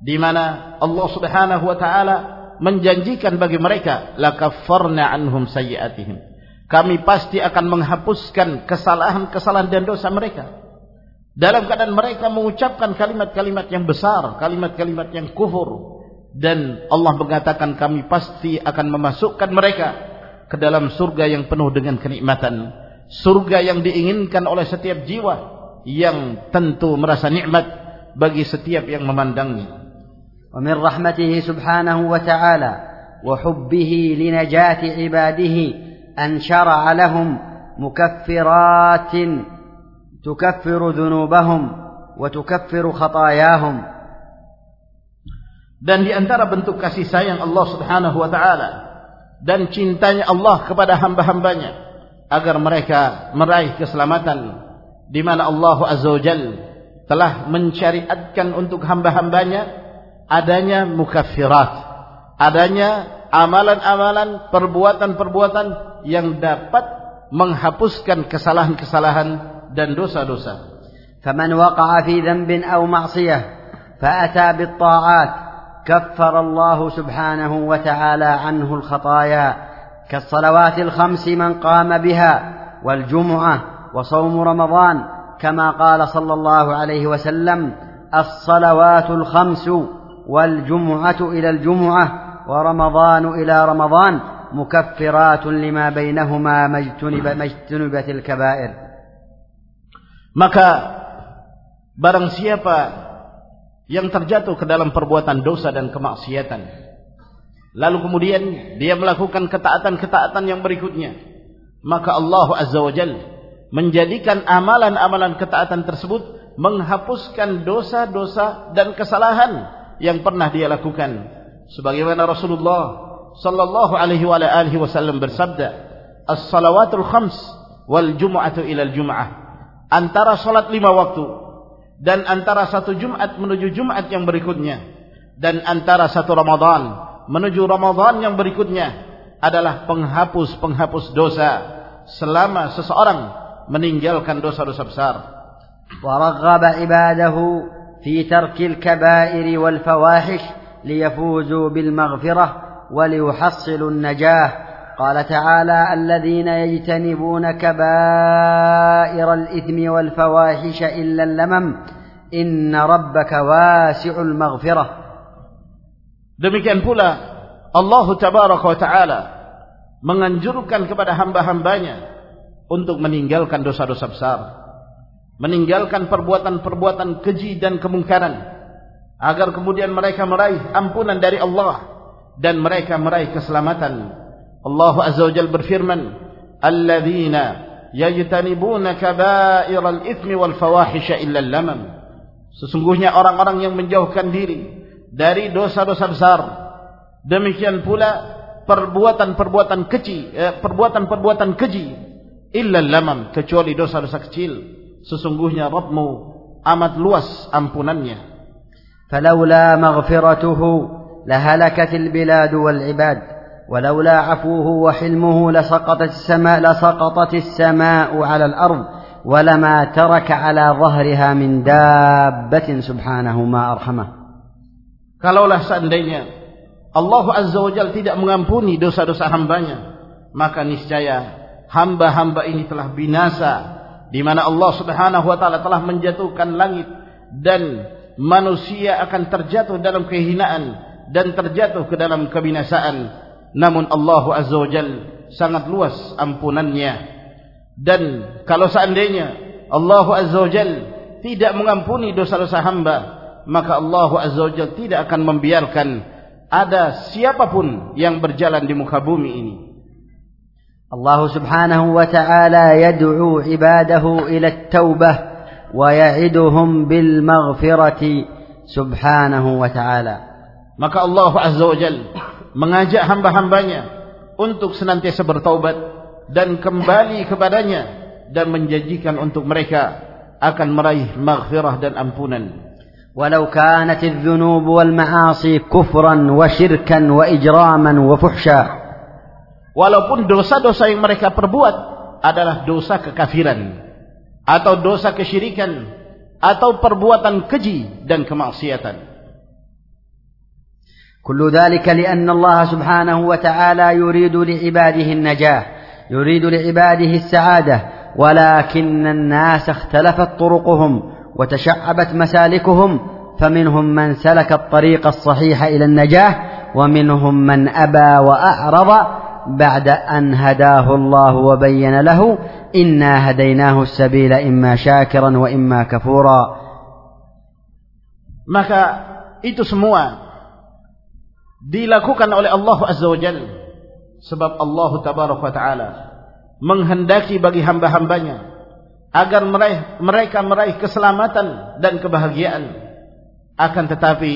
di mana Allah Subhanahu wa taala menjanjikan bagi mereka la kaffarna anhum sayyi'atihim kami pasti akan menghapuskan kesalahan-kesalahan dan dosa mereka. Dalam keadaan mereka mengucapkan kalimat-kalimat yang besar, kalimat-kalimat yang kufur. Dan Allah mengatakan kami pasti akan memasukkan mereka ke dalam surga yang penuh dengan kenikmatan. Surga yang diinginkan oleh setiap jiwa yang tentu merasa nikmat bagi setiap yang memandangnya. Wa min rahmatihi subhanahu wa ta'ala wa hubbihi li ibadihi أن شرع لهم مكفرات تكفر ذنوبهم وتكفر خطاياهم dan di antara bentuk kasih sayang Allah Subhanahu wa taala dan cintanya Allah kepada hamba-hambanya agar mereka meraih keselamatan di mana Allah Azza wa Jalla telah mensyariatkan untuk hamba-hambanya adanya mukaffirat adanya amalan-amalan perbuatan-perbuatan yang dapat menghapuskan kesalahan-kesalahan dan dosa-dosa. فمن وقع في ذنب أو معصية فأتى بالطاعات كفر الله سبحانه وتعالى عنه الخطايا كالصلوات الخمس من قام بها والجمعة وصوم رمضان كما قال صلى الله عليه وسلم الصلوات الخمس والجمعة إلى الجمعة ورمضان إلى رمضان مكفرات لما بينهما ما اجتنبت الكبائر maka barang siapa yang terjatuh ke dalam perbuatan dosa dan kemaksiatan. Lalu kemudian dia melakukan ketaatan-ketaatan yang berikutnya. Maka Allah Azza wa Jal menjadikan amalan-amalan ketaatan tersebut menghapuskan dosa-dosa dan kesalahan yang pernah dia lakukan. Sebagaimana Rasulullah sallallahu alaihi wa alihi wasallam bersabda, "As-salawatul khams wal jum'atu ila al-jum'ah." Antara salat lima waktu dan antara satu Jumat menuju Jumat yang berikutnya dan antara satu Ramadan menuju Ramadan yang berikutnya adalah penghapus-penghapus dosa selama seseorang meninggalkan dosa-dosa besar. ورغب عباده في ترك الكبائر والفواحش ليفوزوا بالمغفرة وليحصلوا النجاة قال تعالى الذين يجتنبون كبائر الإثم والفواحش إلا اللمم إن ربك واسع المغفرة Demikian pula Allah Tabaraka wa Ta'ala menganjurkan kepada hamba-hambanya untuk meninggalkan dosa-dosa besar. Meninggalkan perbuatan-perbuatan keji dan kemungkaran. Agar kemudian mereka meraih ampunan dari Allah. Dan mereka meraih keselamatan Allah Azza wa Jalla berfirman, "Alladzina yajtanibuna kaba'iral itsmi wal fawahisha illa al-lamam." Sesungguhnya orang-orang yang menjauhkan diri dari dosa-dosa besar. Demikian pula perbuatan-perbuatan keji, eh, perbuatan-perbuatan keji illa lamam kecuali dosa-dosa kecil. Sesungguhnya Rabbmu amat luas ampunannya. فلولا مغفرته لهلكت البلاد والعباد ولولا عفوه وحلمه لسقطت السماء لسقطت السماء على الأرض ولما ترك على ظهرها من دابة سبحانه ما أرحمه Kalaulah seandainya Allah Azza wa Jalla tidak mengampuni dosa-dosa hambanya, maka niscaya hamba-hamba ini telah binasa di mana Allah Subhanahu wa taala telah menjatuhkan langit dan manusia akan terjatuh dalam kehinaan dan terjatuh ke dalam kebinasaan. Namun Allah Azza wa Jal sangat luas ampunannya. Dan kalau seandainya Allah Azza wa Jal tidak mengampuni dosa-dosa hamba maka Allah Azza wa Jal tidak akan membiarkan ada siapapun yang berjalan di muka bumi ini. Allah Subhanahu wa taala yad'u ibadahu ila at-taubah wa ya'iduhum bil maghfirati subhanahu wa ta'ala maka Allah Azza wa Jalla mengajak hamba-hambanya untuk senantiasa bertaubat dan kembali kepadanya dan menjanjikan untuk mereka akan meraih maghfirah dan ampunan. ولو كانت الذنوب والمعاصي كفرا وشركا وإجراما وفحشا walaupun dosa-dosa yang mereka perbuat adalah dosa kekafiran atau dosa kesyirikan. Atau perbuatan keji dan kemaksiatan. كل ذلك لأن الله سبحانه وتعالى يريد لعباده النجاة يريد لعباده السعادة ولكن الناس اختلفت طرقهم وتشعبت مسالكهم فمنهم من سلك الطريق الصحيح إلى النجاة ومنهم من أبى وأعرض بعد أن هداه الله وبين له إنا هديناه السبيل إما شاكرا وإما كفورا maka itu semua dilakukan oleh Allah Azza wa Jal sebab Allah Tabaraka wa Ta'ala menghendaki bagi hamba-hambanya agar meraih, mereka meraih keselamatan dan kebahagiaan akan tetapi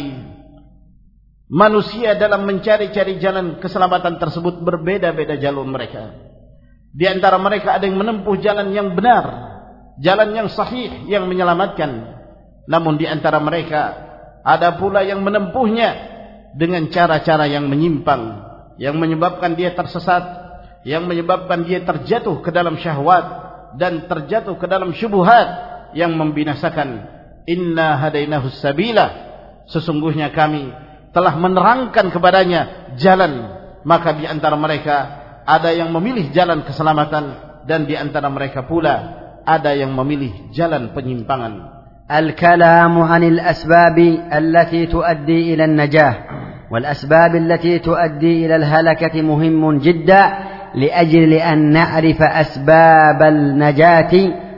manusia dalam mencari-cari jalan keselamatan tersebut berbeda-beda jalur mereka Di antara mereka ada yang menempuh jalan yang benar jalan yang sahih yang menyelamatkan. Namun di antara mereka ada pula yang menempuhnya dengan cara-cara yang menyimpang yang menyebabkan dia tersesat yang menyebabkan dia terjatuh ke dalam syahwat dan terjatuh ke dalam syubhat yang membinasakan inna hadainahu sabila. Sesungguhnya kami telah menerangkan kepadanya jalan. Maka di antara mereka ada yang memilih jalan keselamatan dan di antara mereka pula ada yang memilih jalan penyimpangan. الكلام عن الأسباب التي تؤدي إلى النجاة والأسباب التي تؤدي إلى الهلكة مهم جدا لأجل أن نعرف أسباب النجاة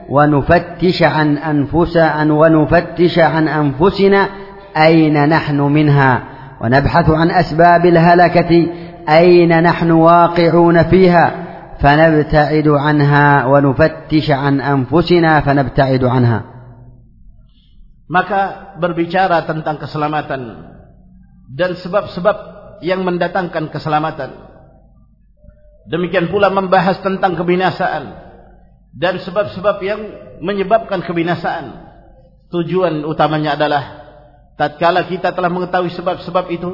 ونفتش عن أنفسنا ونفتش عن أنفسنا أين نحن منها. ونبحث عن أسباب الهلكة أين نحن واقعون فيها فنبتعد عنها ونفتش عن أنفسنا فنبتعد عنها maka berbicara tentang keselamatan dan sebab-sebab yang mendatangkan keselamatan demikian pula membahas tentang kebinasaan dan sebab-sebab yang menyebabkan kebinasaan tujuan utamanya adalah tatkala kita telah mengetahui sebab-sebab itu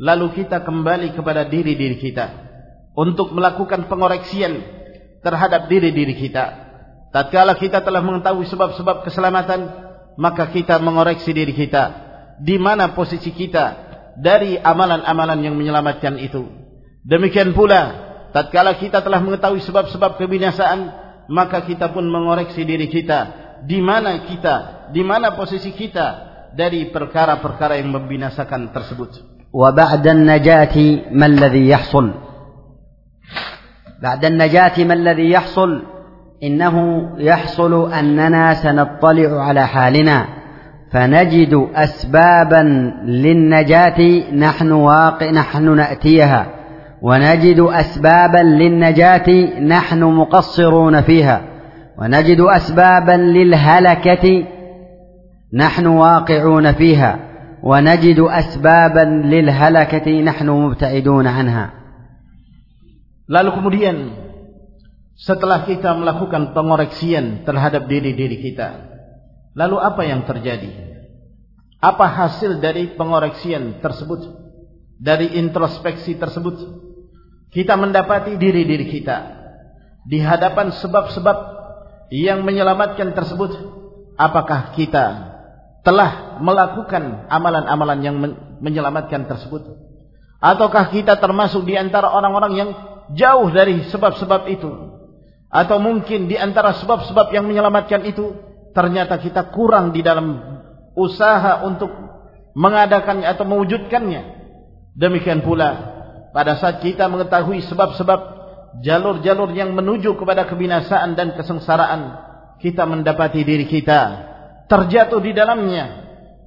lalu kita kembali kepada diri-diri kita. Untuk melakukan pengoreksian terhadap diri-diri kita. Tatkala kita telah mengetahui sebab-sebab keselamatan maka kita mengoreksi diri kita. Di mana posisi kita dari amalan-amalan yang menyelamatkan itu. Demikian pula tatkala kita telah mengetahui sebab-sebab kebinasaan maka kita pun mengoreksi diri kita. Di mana kita di mana posisi kita dari perkara-perkara yang membinasakan tersebut ba'da an-najati ma alladhi yahsul ba'da an-najati ma alladhi yahsul إنه يحصل أننا سنطلع على حالنا فنجد أسبابا للنجاة نحن واقع نحن نأتيها ونجد أسبابا للنجاة نحن مقصرون فيها ونجد أسبابا للهلكة نحن واقعون فيها. ونجد أسبابا للهلكة نحن مبتعدون عنها Lalu kemudian setelah kita melakukan pengoreksian terhadap diri-diri kita lalu apa yang terjadi apa hasil dari pengoreksian tersebut dari introspeksi tersebut kita mendapati diri-diri kita di hadapan sebab-sebab yang menyelamatkan tersebut apakah kita telah melakukan amalan-amalan yang menyelamatkan tersebut? Ataukah kita termasuk di antara orang-orang yang jauh dari sebab-sebab itu? Atau mungkin di antara sebab-sebab yang menyelamatkan itu ternyata kita kurang di dalam usaha untuk mengadakannya atau mewujudkannya. Demikian pula pada saat kita mengetahui sebab-sebab jalur-jalur yang menuju kepada kebinasaan dan kesengsaraan, kita mendapati diri kita terjatuh di dalamnya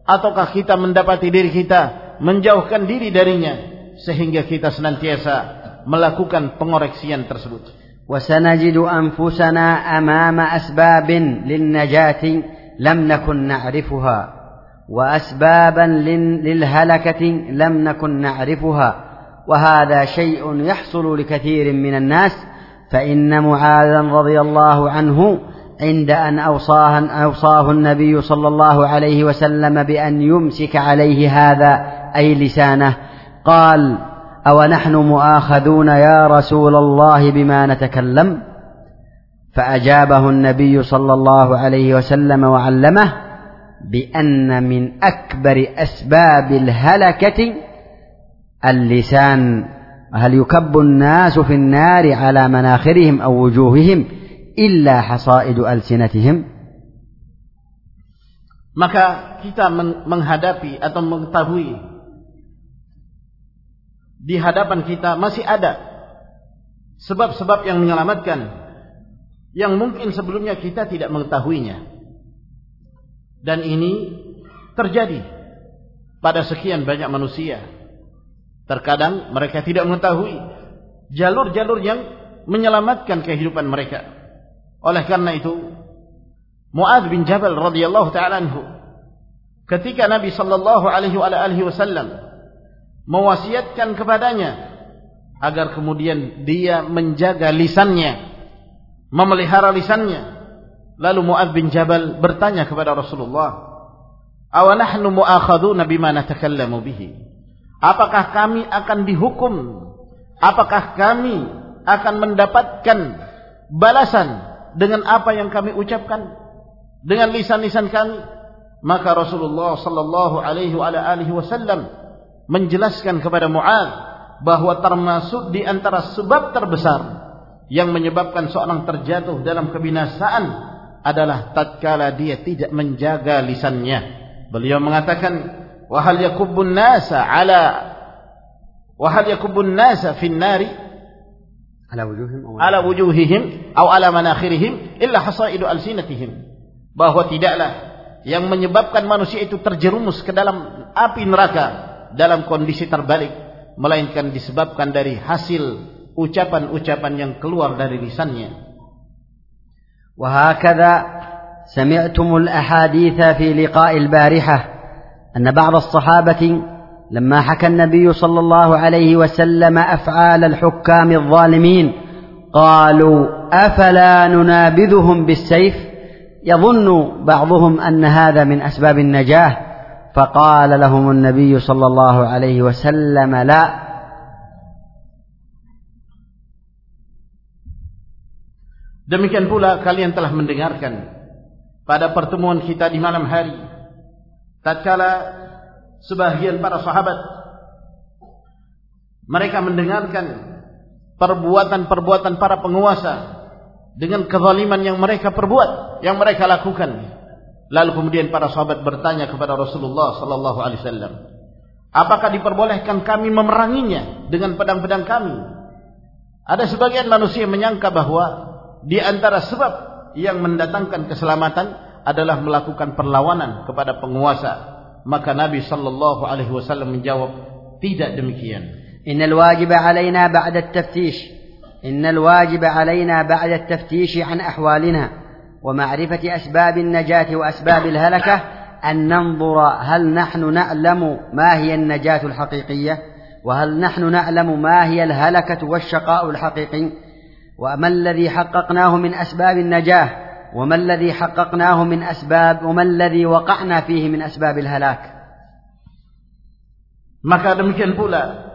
ataukah kita mendapati diri kita menjauhkan diri darinya sehingga kita senantiasa melakukan pengoreksian tersebut. وسنجد أنفسنا أمام أسباب للنجاة لم نكن نعرفها وأسبابا للهلكة لم نكن نعرفها وهذا شيء يحصل لكثير من الناس فإن معاذا رضي الله عنه عند أن أوصاه, أوصاه النبي صلى الله عليه وسلم بأن يمسك عليه هذا أي لسانه. قال أو نحن مؤاخذون يا رسول الله بما نتكلم؟ فأجابه النبي صلى الله عليه وسلم وعلمه بأن من أكبر أسباب الهلكة اللسان. هل يكب الناس في النار على مناخرهم أو وجوههم؟ illa hasaidu alsinatihim. Maka kita menghadapi atau mengetahui di hadapan kita masih ada sebab-sebab yang menyelamatkan yang mungkin sebelumnya kita tidak mengetahuinya. Dan ini terjadi pada sekian banyak manusia. Terkadang mereka tidak mengetahui jalur-jalur yang menyelamatkan kehidupan mereka. Oleh karena itu, Muad bin Jabal radhiyallahu taala anhu ketika Nabi sallallahu alaihi wasallam mewasiatkan kepadanya agar kemudian dia menjaga lisannya, memelihara lisannya. Lalu Muad bin Jabal bertanya kepada Rasulullah, Awa nahnu mu'akhaduna bima natakallamu bihi. Apakah kami akan dihukum? Apakah kami akan mendapatkan balasan dengan apa yang kami ucapkan dengan lisan-lisan kami? Maka Rasulullah sallallahu alaihi wa wasallam menjelaskan kepada Mu'ad bahwa termasuk di antara sebab terbesar yang menyebabkan seorang terjatuh dalam kebinasaan adalah tatkala dia tidak menjaga lisannya. Beliau mengatakan wahal yakubbun nasa ala wahal yakubbun nasa fin nari ala wujuhihim ala wujuhihim atau ala manakhirihim illa hasaidu alsinatihim bahwa tidaklah yang menyebabkan manusia itu terjerumus ke dalam api neraka dalam kondisi terbalik melainkan disebabkan dari hasil ucapan-ucapan yang keluar dari lisannya. وهكذا سمعتم الأحاديث في لقاء البارحة أن بعض الصحابة لما حكى النبي صلى الله عليه وسلم أفعال الحكام الظالمين قالوا أفلا ننابذهم بالسيف؟ يظن بعضهم أن هذا من أسباب النجاة فقال لهم النبي صلى الله عليه وسلم لا. Demikian pula kalian telah mendengarkan pada pertemuan kita di malam hari. Tatkala sebagian para sahabat. Mereka mendengarkan perbuatan-perbuatan para penguasa dengan kezaliman yang mereka perbuat yang mereka lakukan. Lalu kemudian para sahabat bertanya kepada Rasulullah sallallahu alaihi wasallam apakah diperbolehkan kami memeranginya dengan pedang-pedang kami? Ada sebagian manusia menyangka bahwa di antara sebab yang mendatangkan keselamatan adalah melakukan perlawanan kepada penguasa. Maka Nabi sallallahu alaihi wasallam menjawab, tidak demikian. Innal wajib alaina ba'da at-taftish. Innal wajib alaina ba'da at-taftish an ahwalina. ومعرفة أسباب النجاة وأسباب الهلكة أن ننظر هل نحن نعلم ما هي النجاة الحقيقية وهل نحن نعلم ما هي الهلكة والشقاء الحقيقي وما الذي حققناه من أسباب النجاة وما الذي حققناه من أسباب وما الذي وقعنا فيه من أسباب الهلاك maka demikian pula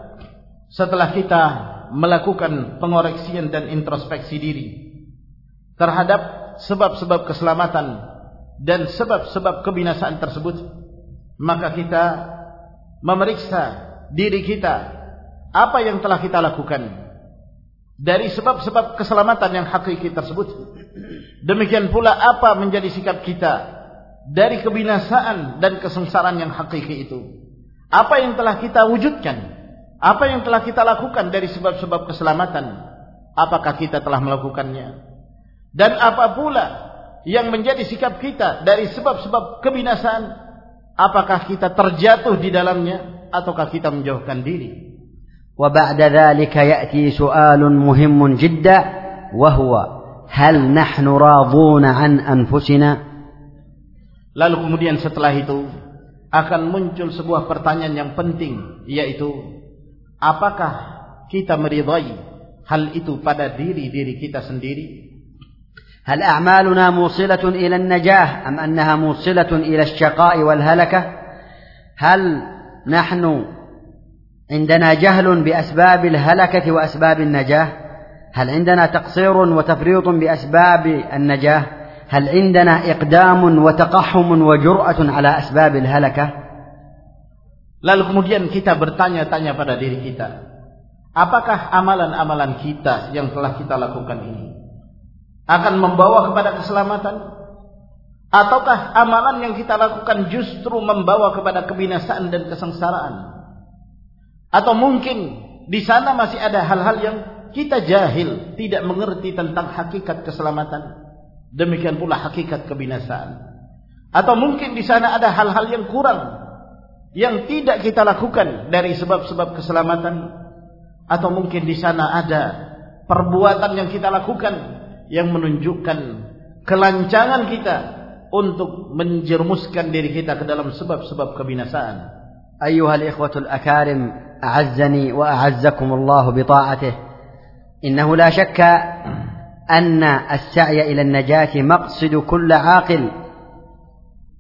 setelah kita melakukan pengoreksian dan introspeksi diri terhadap sebab-sebab keselamatan dan sebab-sebab kebinasaan tersebut maka kita memeriksa diri kita apa yang telah kita lakukan dari sebab-sebab keselamatan yang hakiki tersebut. Demikian pula apa menjadi sikap kita dari kebinasaan dan kesengsaraan yang hakiki itu. Apa yang telah kita wujudkan? Apa yang telah kita lakukan dari sebab-sebab keselamatan? Apakah kita telah melakukannya? Dan apa pula yang menjadi sikap kita dari sebab-sebab kebinasaan? Apakah kita terjatuh di dalamnya ataukah kita menjauhkan diri? وبعد ذلك يأتي سؤال مهم جدا وهو هل نحن راضون عن أنفسنا Lalu kemudian setelah itu akan muncul sebuah pertanyaan yang penting yaitu apakah kita meridai hal itu pada diri-diri kita sendiri? هل أعمالنا موصلة إلى النجاح أم أنها موصلة إلى الشقاء والهلكة؟ هل نحن عندنا جهل بأسباب الهلكة وأسباب النجاة هل عندنا تقصير وتفريط بأسباب النجاة هل عندنا إقدام وتقحم وجرأة على أسباب الهلكة Lalu kemudian kita bertanya-tanya pada diri kita, apakah amalan-amalan kita yang telah kita lakukan ini akan membawa kepada keselamatan? Ataukah amalan yang kita lakukan justru membawa kepada kebinasaan dan kesengsaraan? Atau mungkin di sana masih ada hal-hal yang kita jahil, tidak mengerti tentang hakikat keselamatan, demikian pula hakikat kebinasaan. Atau mungkin di sana ada hal-hal yang kurang yang tidak kita lakukan dari sebab-sebab keselamatan atau mungkin di sana ada perbuatan yang kita lakukan yang menunjukkan kelancangan kita untuk menjermuskan diri kita ke dalam sebab-sebab kebinasaan. Ayuhal ikhwatul akarim, a'azzani wa a'azzakum Allah bita'atih. إنه لا شك أن السعي إلى النجاة مقصد كل عاقل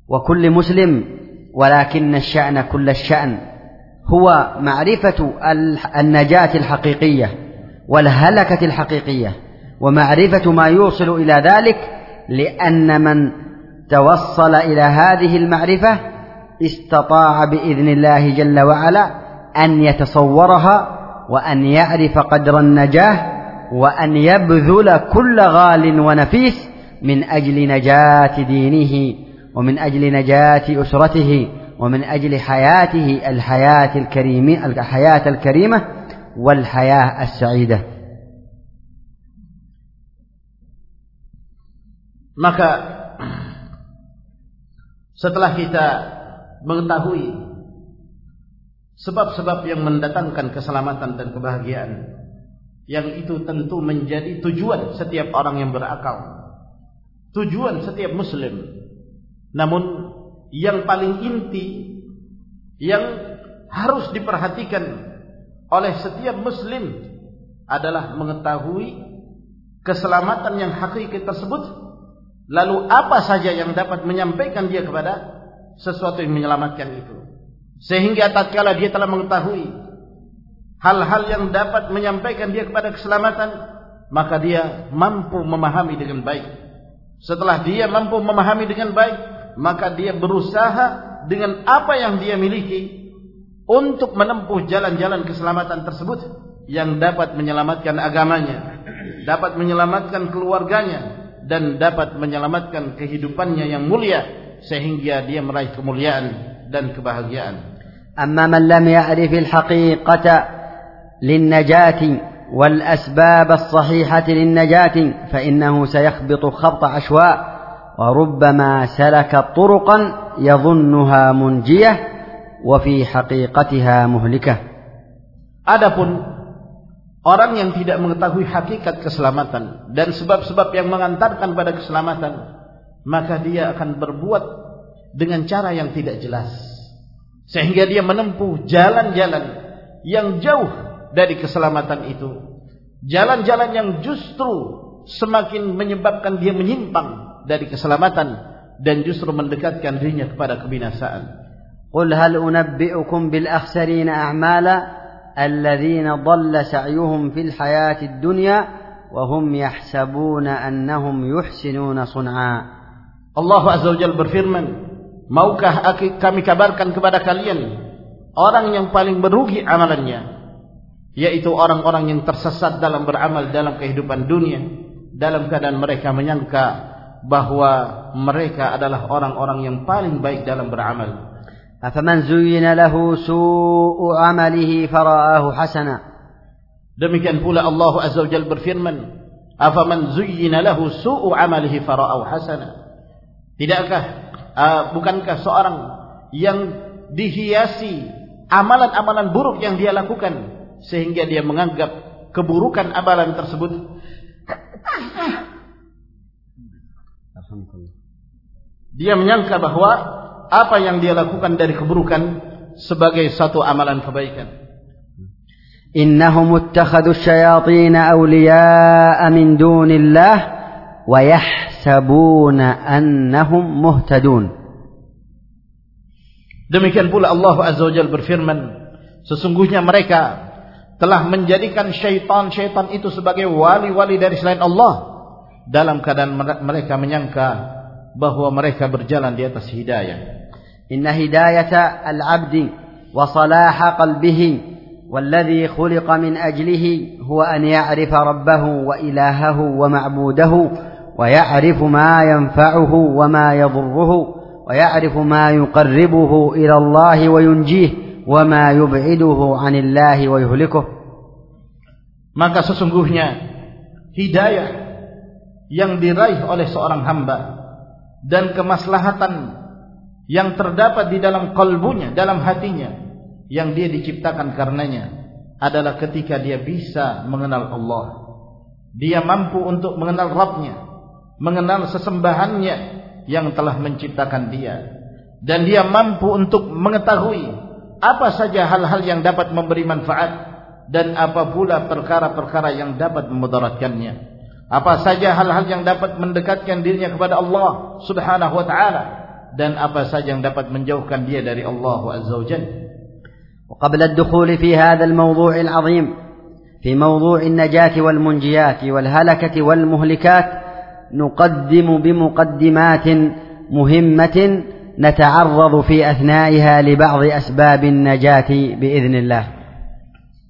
وكل مسلم ولكن الشأن كل الشأن. هو معرفة النجاة الحقيقية والهلكة الحقيقية ومعرفة ما يوصل إلى ذلك لأن من توصل إلى هذه المعرفة استطاع بإذن الله جل وعلا أن يتصورها وأن يعرف قدر النجاة وأن يبذل كل غال ونفيس من أجل نجاة دينه ومن أجل نجاة أسرته ومن أجل حياته الحياة الكريمة الحياة الكريمة والحياة السعيدة. Maka setelah kita mengetahui sebab-sebab yang mendatangkan keselamatan dan kebahagiaan yang itu tentu menjadi tujuan setiap orang yang berakal tujuan setiap muslim namun yang paling inti yang harus diperhatikan oleh setiap muslim adalah mengetahui keselamatan yang hakiki tersebut lalu apa saja yang dapat menyampaikan dia kepada sesuatu yang menyelamatkan itu. Sehingga tatkala dia telah mengetahui hal-hal yang dapat menyampaikan dia kepada keselamatan, maka dia mampu memahami dengan baik. Setelah dia mampu memahami dengan baik, maka dia berusaha dengan apa yang dia miliki untuk menempuh jalan-jalan keselamatan tersebut yang dapat menyelamatkan agamanya, dapat menyelamatkan keluarganya dan dapat menyelamatkan kehidupannya yang mulia sehingga dia meraih kemuliaan dan kebahagiaan. أما من لم يعرف الحقيقة للنجاة والأسباب الصحيحة للنجاة فإنه سيخبط خبط عشواء وربما سلك طرقا يظنها منجية وفي حقيقتها مهلكة Adapun orang yang tidak mengetahui hakikat keselamatan dan sebab-sebab yang mengantarkan pada keselamatan maka dia akan berbuat dengan cara yang tidak jelas. Sehingga dia menempuh jalan-jalan yang jauh dari keselamatan itu. Jalan-jalan yang justru semakin menyebabkan dia menyimpang dari keselamatan dan justru mendekatkan dirinya kepada kebinasaan. Qul hal unabbi'ukum bil akhsarina a'mala alladhina dhalla sa'yuhum fil hayati dunya wa hum yahsabuna annahum yuhsinuna sun'a. Allah berfirman, Maukah kami kabarkan kepada kalian orang yang paling merugi amalannya yaitu orang-orang yang tersesat dalam beramal dalam kehidupan dunia dalam keadaan mereka menyangka bahwa mereka adalah orang-orang yang paling baik dalam beramal. Afaman zuyyina lahu su'u amalihi fara'ahu hasana. Demikian pula Allah Azza wa berfirman, "Afaman zuyyina lahu su'u amalihi fara'ahu hasana." Tidakkah uh, bukankah seorang yang dihiasi amalan-amalan buruk yang dia lakukan sehingga dia menganggap keburukan amalan tersebut? Dia menyangka bahwa apa yang dia lakukan dari keburukan sebagai satu amalan kebaikan. Innahum ittakhadhu syayatin awliya'a min dunillah. الله ويح yahsabuna annahum muhtadun. Demikian pula Allah Azza wa Jalla berfirman, sesungguhnya mereka telah menjadikan syaitan-syaitan itu sebagai wali-wali dari selain Allah dalam keadaan mereka menyangka bahwa mereka berjalan di atas hidayah. Inna hidayata al-'abdi wa salaha qalbihi والذي خلق من أجله هو أن يعرف ربه وإلهه ومعبوده ويعرف ما ينفعه وما يضره ويعرف ما يقربه إلى الله وينجيه وما يبعده عن الله ويهلكه maka sesungguhnya hidayah yang diraih oleh seorang hamba dan kemaslahatan yang terdapat di dalam kalbunya, dalam hatinya yang dia diciptakan karenanya adalah ketika dia bisa mengenal Allah. Dia mampu untuk mengenal Rabbnya, mengenal sesembahannya yang telah menciptakan dia. Dan dia mampu untuk mengetahui apa saja hal-hal yang dapat memberi manfaat dan apa pula perkara-perkara yang dapat memudaratkannya. Apa saja hal-hal yang dapat mendekatkan dirinya kepada Allah Subhanahu wa taala dan apa saja yang dapat menjauhkan dia dari Allah Azza wa Jalla. وقبل الدخول في هذا الموضوع العظيم في موضوع النجاة والمنجيات والهلكة والمهلكات نقدم بمقدمات مهمة نتعرض في أثنائها لبعض أسباب النجاة بإذن الله.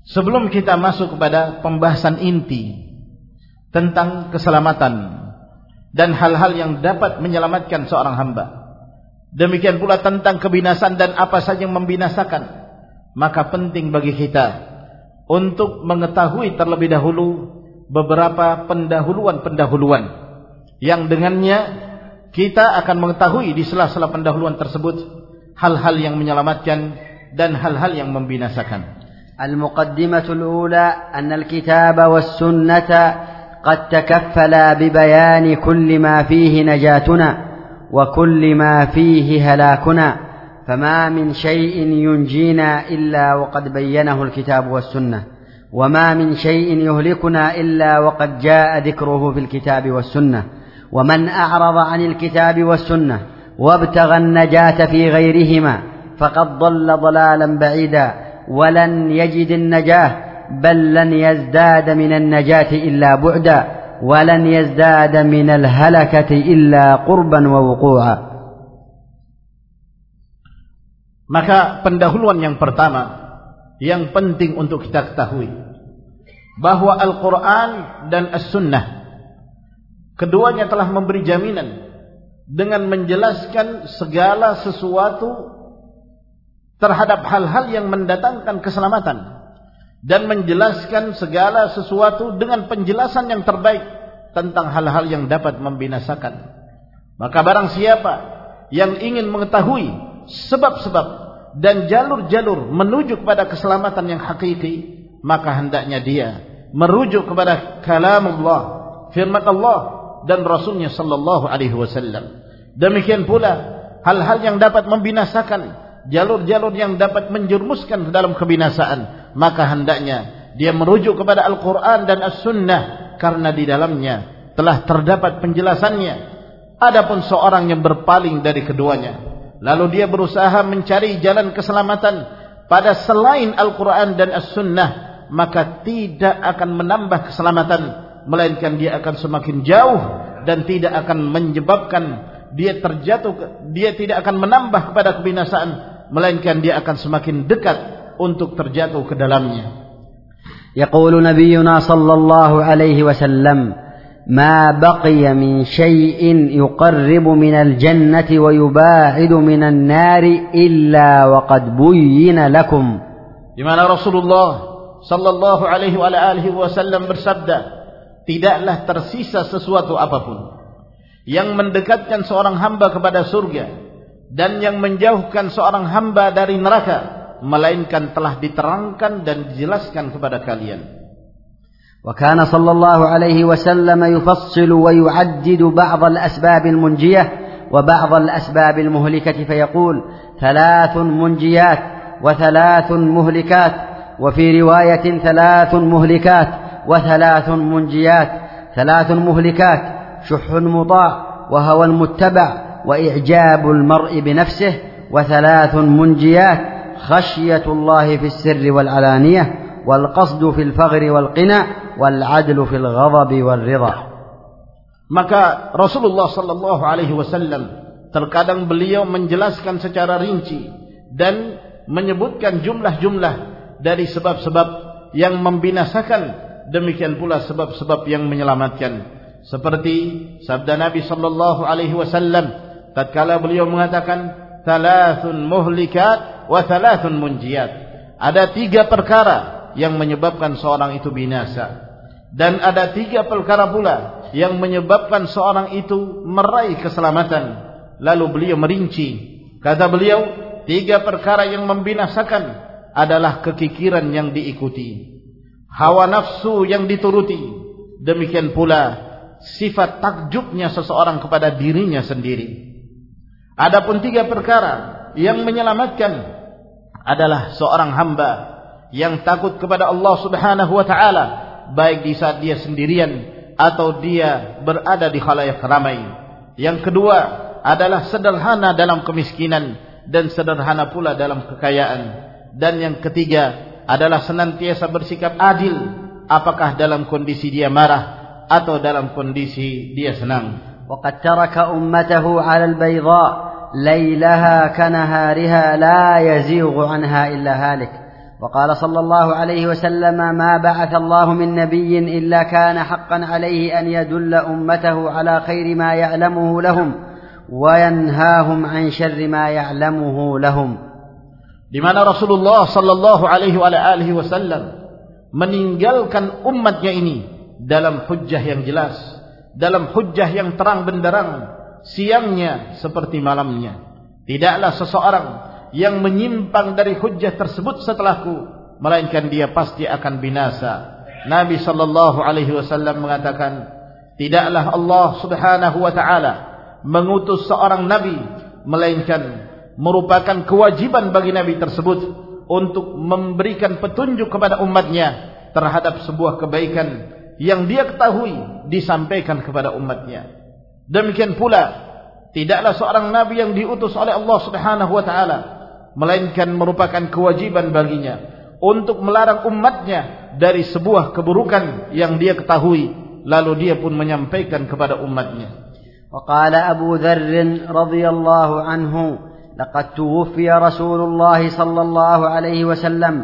Sebelum kita masuk kepada pembahasan inti tentang keselamatan dan hal-hal yang dapat menyelamatkan seorang hamba. Demikian pula tentang kebinasan dan apa saja yang membinasakan. Maka penting bagi kita untuk mengetahui terlebih dahulu beberapa pendahuluan-pendahuluan yang dengannya kita akan mengetahui di sela-sela pendahuluan tersebut hal-hal yang menyelamatkan dan hal-hal yang membinasakan. Al-muqaddimatul ula anna al-kitaba was-sunnata قد تكفلا ببيان كل ما فيه نجاتنا وكل ما فيه هلاكنا فما من شيء ينجينا إلا وقد بينه الكتاب والسنة وما من شيء يهلكنا إلا وقد جاء ذكره في الكتاب والسنة ومن أعرض عن الكتاب والسنة وابتغى النجاة في غيرهما فقد ضل ضلالا بعيدا ولن يجد النجاة بل لن يزداد من النجاة إلا بعدا ولن يزداد من الهلكة إلا قربا ووقوعا. Maka pendahuluan yang pertama yang penting untuk kita ketahui bahwa Al-Quran dan As-Sunnah keduanya telah memberi jaminan dengan menjelaskan segala sesuatu terhadap hal-hal yang mendatangkan keselamatan dan menjelaskan segala sesuatu dengan penjelasan yang terbaik tentang hal-hal yang dapat membinasakan. Maka barang siapa yang ingin mengetahui sebab-sebab dan jalur-jalur menuju kepada keselamatan yang hakiki, maka hendaknya dia merujuk kepada kalam Allah, firman Allah dan Rasulnya sallallahu alaihi wasallam. Demikian pula hal-hal yang dapat membinasakan, jalur-jalur yang dapat menjerumuskan ke dalam kebinasaan maka hendaknya dia merujuk kepada Al-Quran dan As-Sunnah karena di dalamnya telah terdapat penjelasannya. Adapun seorang yang berpaling dari keduanya, lalu dia berusaha mencari jalan keselamatan pada selain Al-Quran dan As-Sunnah, maka tidak akan menambah keselamatan, melainkan dia akan semakin jauh dan tidak akan menyebabkan dia terjatuh, dia tidak akan menambah kepada kebinasaan, melainkan dia akan semakin dekat untuk terjatuh ke dalamnya. يقول نبينا صلى الله عليه وسلم ما بقي من شيء يقرب من الجنة ويباعد من النار إلا وقد بين لكم di mana Rasulullah sallallahu alaihi wa alihi wasallam bersabda tidaklah tersisa sesuatu apapun yang mendekatkan seorang hamba kepada surga dan yang menjauhkan seorang hamba dari neraka melainkan telah diterangkan dan dijelaskan kepada kalian. وكان صلى الله عليه وسلم يفصل ويعدد بعض الأسباب المنجية وبعض الأسباب المهلكة فيقول ثلاث منجيات وثلاث مهلكات وفي رواية ثلاث مهلكات وثلاث منجيات ثلاث مهلكات شح مطاع وهوى المتبع وإعجاب المرء بنفسه وثلاث منجيات خشية الله في السر والعلانية والقصد في الفغر والقناع والعدل في الغضب والرضا maka Rasulullah sallallahu alaihi wasallam terkadang beliau menjelaskan secara rinci dan menyebutkan jumlah-jumlah dari sebab-sebab yang membinasakan demikian pula sebab-sebab yang menyelamatkan seperti sabda Nabi sallallahu alaihi wasallam tatkala beliau mengatakan thalathun muhlikat wa thalathun munjiyat. Ada tiga perkara yang menyebabkan seorang itu binasa. Dan ada tiga perkara pula yang menyebabkan seorang itu meraih keselamatan. Lalu beliau merinci Kata beliau, tiga perkara yang membinasakan adalah kekikiran yang diikuti, hawa nafsu yang dituruti, demikian pula sifat takjubnya seseorang kepada dirinya sendiri. Adapun tiga perkara yang menyelamatkan adalah seorang hamba yang takut kepada Allah Subhanahu wa taala baik di saat dia sendirian atau dia berada di khalayak ramai. Yang kedua adalah sederhana dalam kemiskinan dan sederhana pula dalam kekayaan. Dan yang ketiga adalah senantiasa bersikap adil. Apakah dalam kondisi dia marah atau dalam kondisi dia senang. وقد ترك أمته على البيضاء ليلها كنهارها لا يزيغ عنها إلا هالك. وقال صلى الله عليه وسلم ما بعث الله من نبي إلا كان حقا عليه أن يدل أمته على خير ما يعلمه لهم وينهاهم عن شر ما يعلمه لهم. Di mana Rasulullah sallallahu alaihi wasallam meninggalkan umatnya ini dalam hujjah yang jelas, dalam hujjah yang terang benderang, siangnya seperti malamnya. Tidaklah seseorang yang menyimpang dari hujjah tersebut setelahku, melainkan dia pasti akan binasa. Nabi sallallahu alaihi wasallam mengatakan, tidaklah Allah Subhanahu wa taala mengutus seorang nabi melainkan merupakan kewajiban bagi nabi tersebut untuk memberikan petunjuk kepada umatnya terhadap sebuah kebaikan yang dia ketahui disampaikan kepada umatnya demikian pula tidaklah seorang nabi yang diutus oleh Allah Subhanahu wa taala melainkan merupakan kewajiban baginya untuk melarang umatnya dari sebuah keburukan yang dia ketahui lalu dia pun menyampaikan kepada umatnya وقال أبو ذر رضي الله عنه لقد توفي رسول الله صلى الله عليه وسلم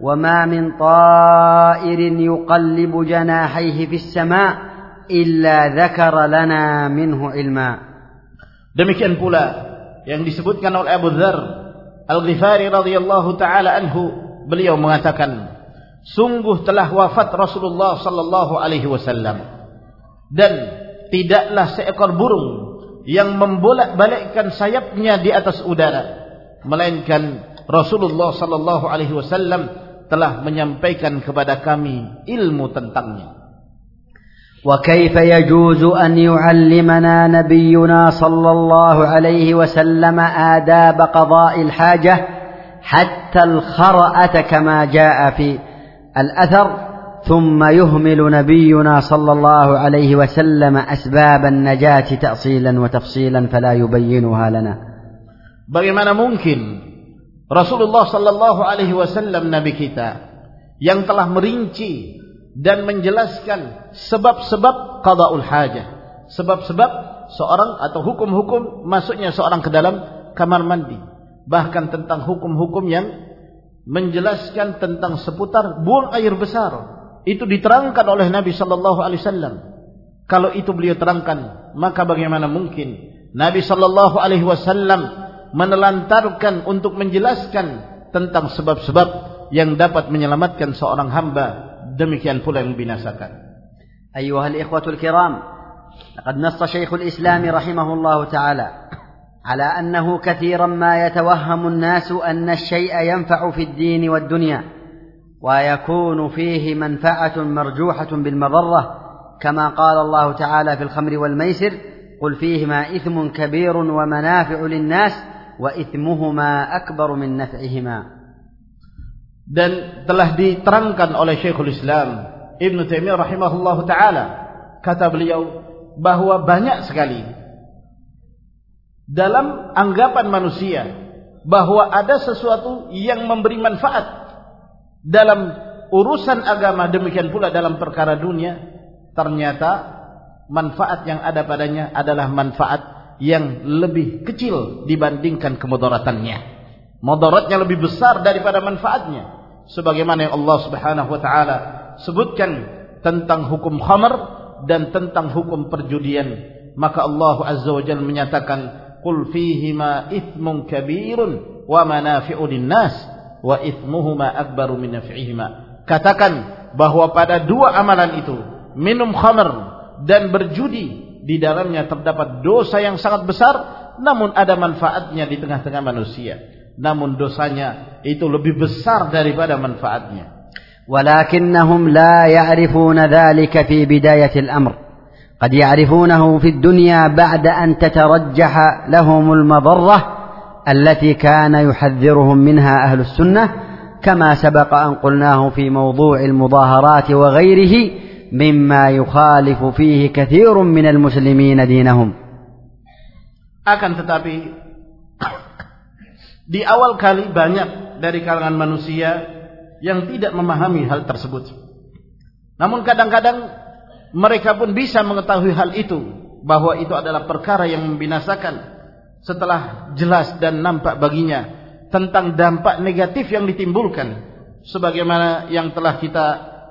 وما من طائر يقلب جناحيه في السماء إلا ذكر لنا منه علما demikian pula yang disebutkan oleh Abu Dzar Al-Ghifari radhiyallahu taala anhu beliau mengatakan sungguh telah wafat Rasulullah sallallahu alaihi wasallam dan tidaklah seekor burung yang membolak balikkan sayapnya di atas udara melainkan Rasulullah sallallahu alaihi wasallam telah menyampaikan kepada kami ilmu tentangnya. Wa kaifa yajuzu an yu'allimana nabiyyuna sallallahu alaihi wasallam adab qada'il hajah hatta al-khara'ata kama ja'a fi al-athar. ثم يهمل نبينا صلى الله عليه وسلم أسباب النجاة تأصيلا وتفصيلا فلا يبينها لنا Bagaimana mungkin Rasulullah sallallahu alaihi wasallam nabi kita yang telah merinci dan menjelaskan sebab-sebab qadaul hajah, sebab-sebab seorang atau hukum-hukum masuknya seorang ke dalam kamar mandi, bahkan tentang hukum-hukum yang menjelaskan tentang seputar buang air besar itu diterangkan oleh Nabi sallallahu alaihi wasallam. Kalau itu beliau terangkan, maka bagaimana mungkin Nabi sallallahu alaihi wasallam menelantarkan untuk menjelaskan tentang sebab-sebab yang dapat menyelamatkan seorang hamba demikian pula yang membinasakan. أيها الإخوة الكرام لقد نص شيخ الإسلام رحمه الله تعالى على أنه كثيرا ما يتوهم الناس أن الشيء ينفع في الدين والدنيا ويكون فيه منفعة مرجوحة بالمضرة كما قال الله تعالى في الخمر والميسر قل فيهما إثم كبير ومنافع للناس وإثمهما أكبر من نفعهما dan telah diterangkan oleh Syekhul Islam Ibn Taimiyah rahimahullah taala kata beliau bahwa banyak sekali dalam anggapan manusia bahwa ada sesuatu yang memberi manfaat dalam urusan agama demikian pula dalam perkara dunia ternyata manfaat yang ada padanya adalah manfaat yang lebih kecil dibandingkan kemudaratannya. Mudaratnya lebih besar daripada manfaatnya. Sebagaimana yang Allah Subhanahu wa taala sebutkan tentang hukum khamr dan tentang hukum perjudian maka Allah Azza wa Jalla menyatakan qul fihi ma ithmun kabirun wa manafi'u lin-nas wa ithmuhuma akbaru min naf'ihima. Katakan bahwa pada dua amalan itu, minum khamr dan berjudi, di dalamnya terdapat dosa yang sangat besar namun ada manfaatnya di tengah-tengah manusia. Namun dosanya itu lebih besar daripada manfaatnya. ولكنهم لا يعرفون ذلك في بداية الأمر قد يعرفونه في الدنيا بعد أن تترجح لهم المضرة التي كان يحذرهم منها أهل السنة كما سبق أن قلناه في موضوع المظاهرات وغيره مما يخالف فيه كثير من المسلمين دينهم akan tetapi di awal kali banyak dari kalangan manusia yang tidak memahami hal tersebut. Namun kadang-kadang mereka pun bisa mengetahui hal itu bahwa itu adalah perkara yang membinasakan Setelah jelas dan nampak baginya tentang dampak negatif yang ditimbulkan sebagaimana yang telah kita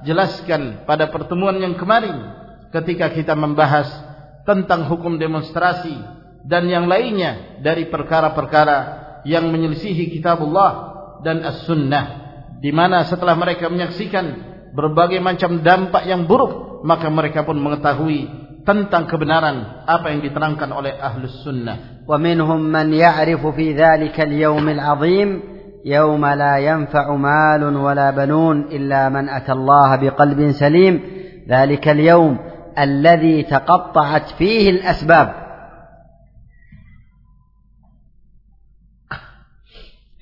jelaskan pada pertemuan yang kemarin ketika kita membahas tentang hukum demonstrasi dan yang lainnya dari perkara-perkara yang menyelisihi kitabullah dan as-sunnah di mana setelah mereka menyaksikan berbagai macam dampak yang buruk maka mereka pun mengetahui tentang kebenaran apa yang diterangkan oleh ahlus sunnah wa minhum man ya'rifu fi dhalika al-yawm al-'azim يوم لا ينفع مال ولا بنون إلا من أتى الله بقلب سليم ذلك اليوم الذي تقطعت فيه الأسباب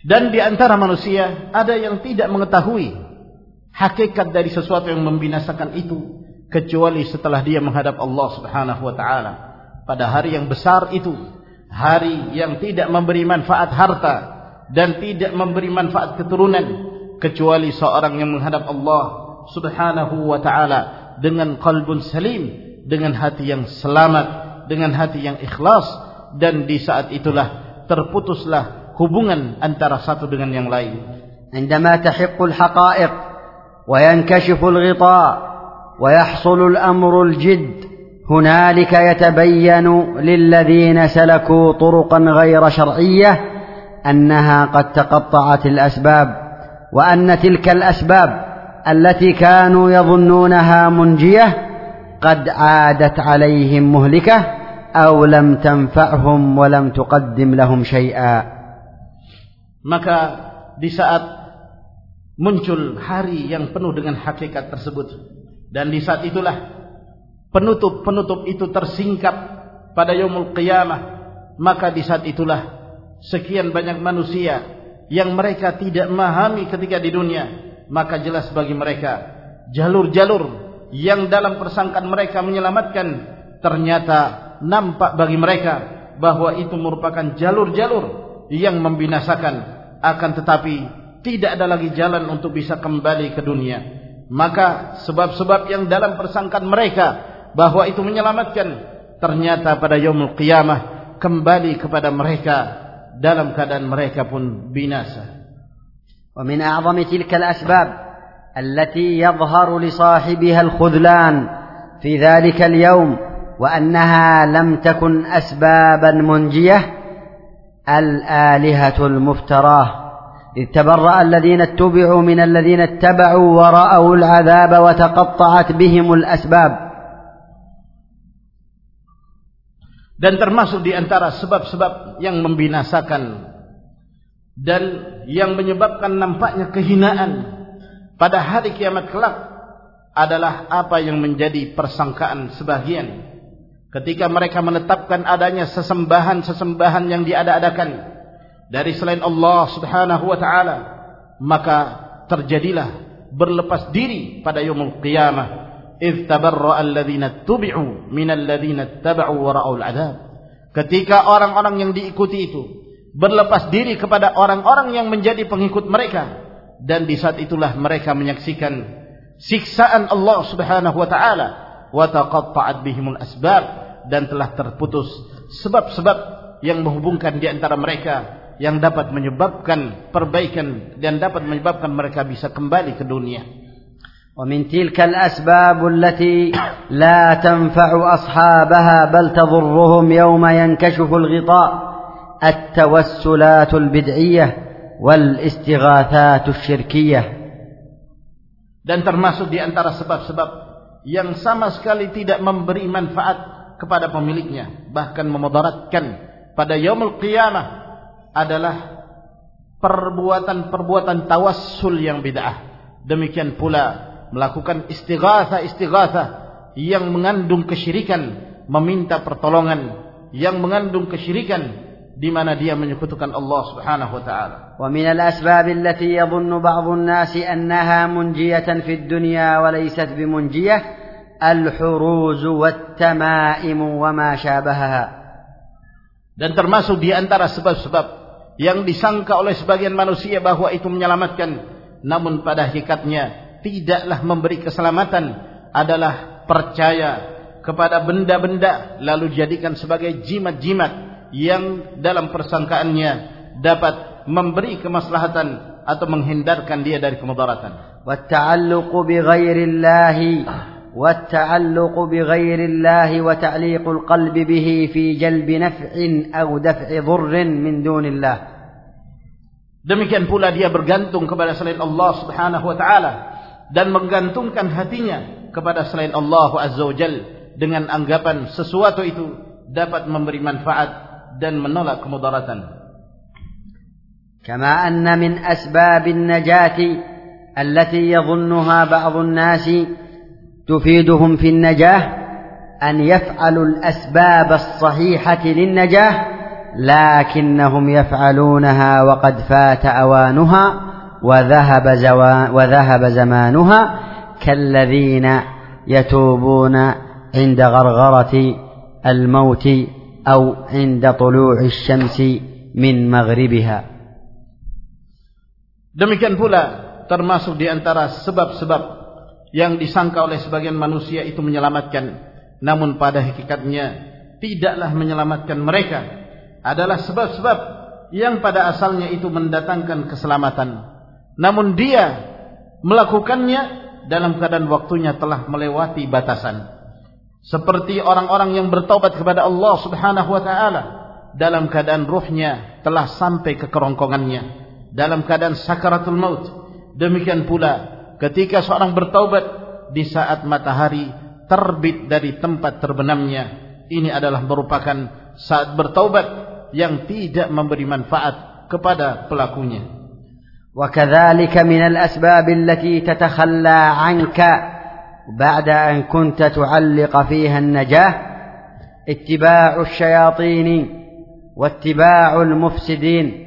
Dan di antara manusia ada yang tidak mengetahui hakikat dari sesuatu yang membinasakan itu kecuali setelah dia menghadap Allah Subhanahu wa taala pada hari yang besar itu, hari yang tidak memberi manfaat harta dan tidak memberi manfaat keturunan kecuali seorang yang menghadap Allah Subhanahu wa taala dengan qalbun salim, dengan hati yang selamat, dengan hati yang ikhlas dan di saat itulah terputuslah hubungan antara satu dengan yang lain. عندما تحق الحقائق وينكشف الغطاء ويحصل الأمر الجد. هنالك يتبين للذين سلكوا طرقا غير شرعية أنها قد تقطعت الأسباب وأن تلك الأسباب التي كانوا يظنونها منجية قد عادت عليهم مهلكة أو لم تنفعهم ولم تقدم لهم شيئا. Maka di saat muncul hari yang penuh dengan hakikat tersebut dan di saat itulah penutup-penutup itu tersingkap pada yaumul qiyamah. Maka di saat itulah sekian banyak manusia yang mereka tidak memahami ketika di dunia. Maka jelas bagi mereka jalur-jalur yang dalam persangkaan mereka menyelamatkan ternyata nampak bagi mereka bahwa itu merupakan jalur-jalur yang membinasakan. Akan tetapi tidak ada lagi jalan untuk bisa kembali ke dunia maka sebab-sebab yang dalam persangkaan mereka bahwa itu menyelamatkan ternyata pada yaumul qiyamah kembali kepada mereka dalam keadaan mereka pun binasa ومن أعظم تلك الأسباب التي يظهر لصاحبها الخذلان في ذلك اليوم وأنها لم تكن أسبابا منجية الآلهة المفتراه إذ تبرأ الذين اتبعوا من الذين اتبعوا ورأوا العذاب وتقطعت بهم الأسباب dan termasuk di antara sebab-sebab yang membinasakan dan yang menyebabkan nampaknya kehinaan pada hari kiamat kelak adalah apa yang menjadi persangkaan sebagian ketika mereka menetapkan adanya sesembahan-sesembahan yang diada-adakan dari selain Allah Subhanahu wa taala maka terjadilah berlepas diri pada yaumul qiyamah. Idz tabarra alladhina tubi'u minal tabau wa adab ketika orang-orang yang diikuti itu berlepas diri kepada orang-orang yang menjadi pengikut mereka dan di saat itulah mereka menyaksikan siksaan Allah Subhanahu wa taala. Wa taqatta'at bihimul asbab dan telah terputus sebab-sebab yang menghubungkan di antara mereka yang dapat menyebabkan perbaikan dan dapat menyebabkan mereka bisa kembali ke dunia. ومن تلك الأسباب التي لا تنفع أصحابها بل تضرهم يوم ينكشف الغطاء التوسلات البدعية والاستغاثات الشركية dan termasuk di antara sebab-sebab yang sama sekali tidak memberi manfaat kepada pemiliknya bahkan memudaratkan pada yaumul qiyamah adalah perbuatan-perbuatan tawassul yang bid'ah. Demikian pula melakukan istighatha-istighatha yang mengandung kesyirikan, meminta pertolongan yang mengandung kesyirikan di mana dia menyekutukan Allah Subhanahu wa taala. Wa min al-asbab allati yadhunnu ba'd an-nas annaha munjiyatan fi ad-dunya wa laysat bimunjiyah al-huruz wat-tama'im wa ma shabahaha. Dan termasuk di antara sebab-sebab yang disangka oleh sebagian manusia bahwa itu menyelamatkan namun pada hakikatnya tidaklah memberi keselamatan adalah percaya kepada benda-benda lalu jadikan sebagai jimat-jimat yang dalam persangkaannya dapat memberi kemaslahatan atau menghindarkan dia dari kemudaratan. والتعلق بغير الله والتعلق بغير الله وتعليق القلب به في جلب نفع أو دفع ضر من دون الله Demikian pula dia bergantung kepada selain Allah Subhanahu wa taala dan menggantungkan hatinya kepada selain Allah Azza wa Jal dengan anggapan sesuatu itu dapat memberi manfaat dan menolak kemudaratan. كما أن من أسباب النجاة التي يظنها بعض الناس تفيدهم في النجاة أن يفعلوا الأسباب الصحيحة للنجاة لكنهم يفعلونها وقد فات أوانها وذهب, وذهب زمانها كالذين يتوبون عند غرغرة الموت أو عند طلوع الشمس من مغربها. Demikian pula termasuk di antara sebab-sebab yang disangka oleh sebagian manusia itu menyelamatkan. Namun pada hakikatnya tidaklah menyelamatkan mereka adalah sebab-sebab yang pada asalnya itu mendatangkan keselamatan. Namun dia melakukannya dalam keadaan waktunya telah melewati batasan. Seperti orang-orang yang bertaubat kepada Allah Subhanahu wa taala dalam keadaan ruhnya telah sampai ke kerongkongannya dalam keadaan sakaratul maut. Demikian pula ketika seorang bertaubat di saat matahari terbit dari tempat terbenamnya ini adalah merupakan saat bertaubat yang tidak memberi manfaat kepada pelakunya وكذلك من الأسباب التي تتخلى عنك بعد أن كنت تعلق فيها النجاة اتباع الشياطين واتباع المفسدين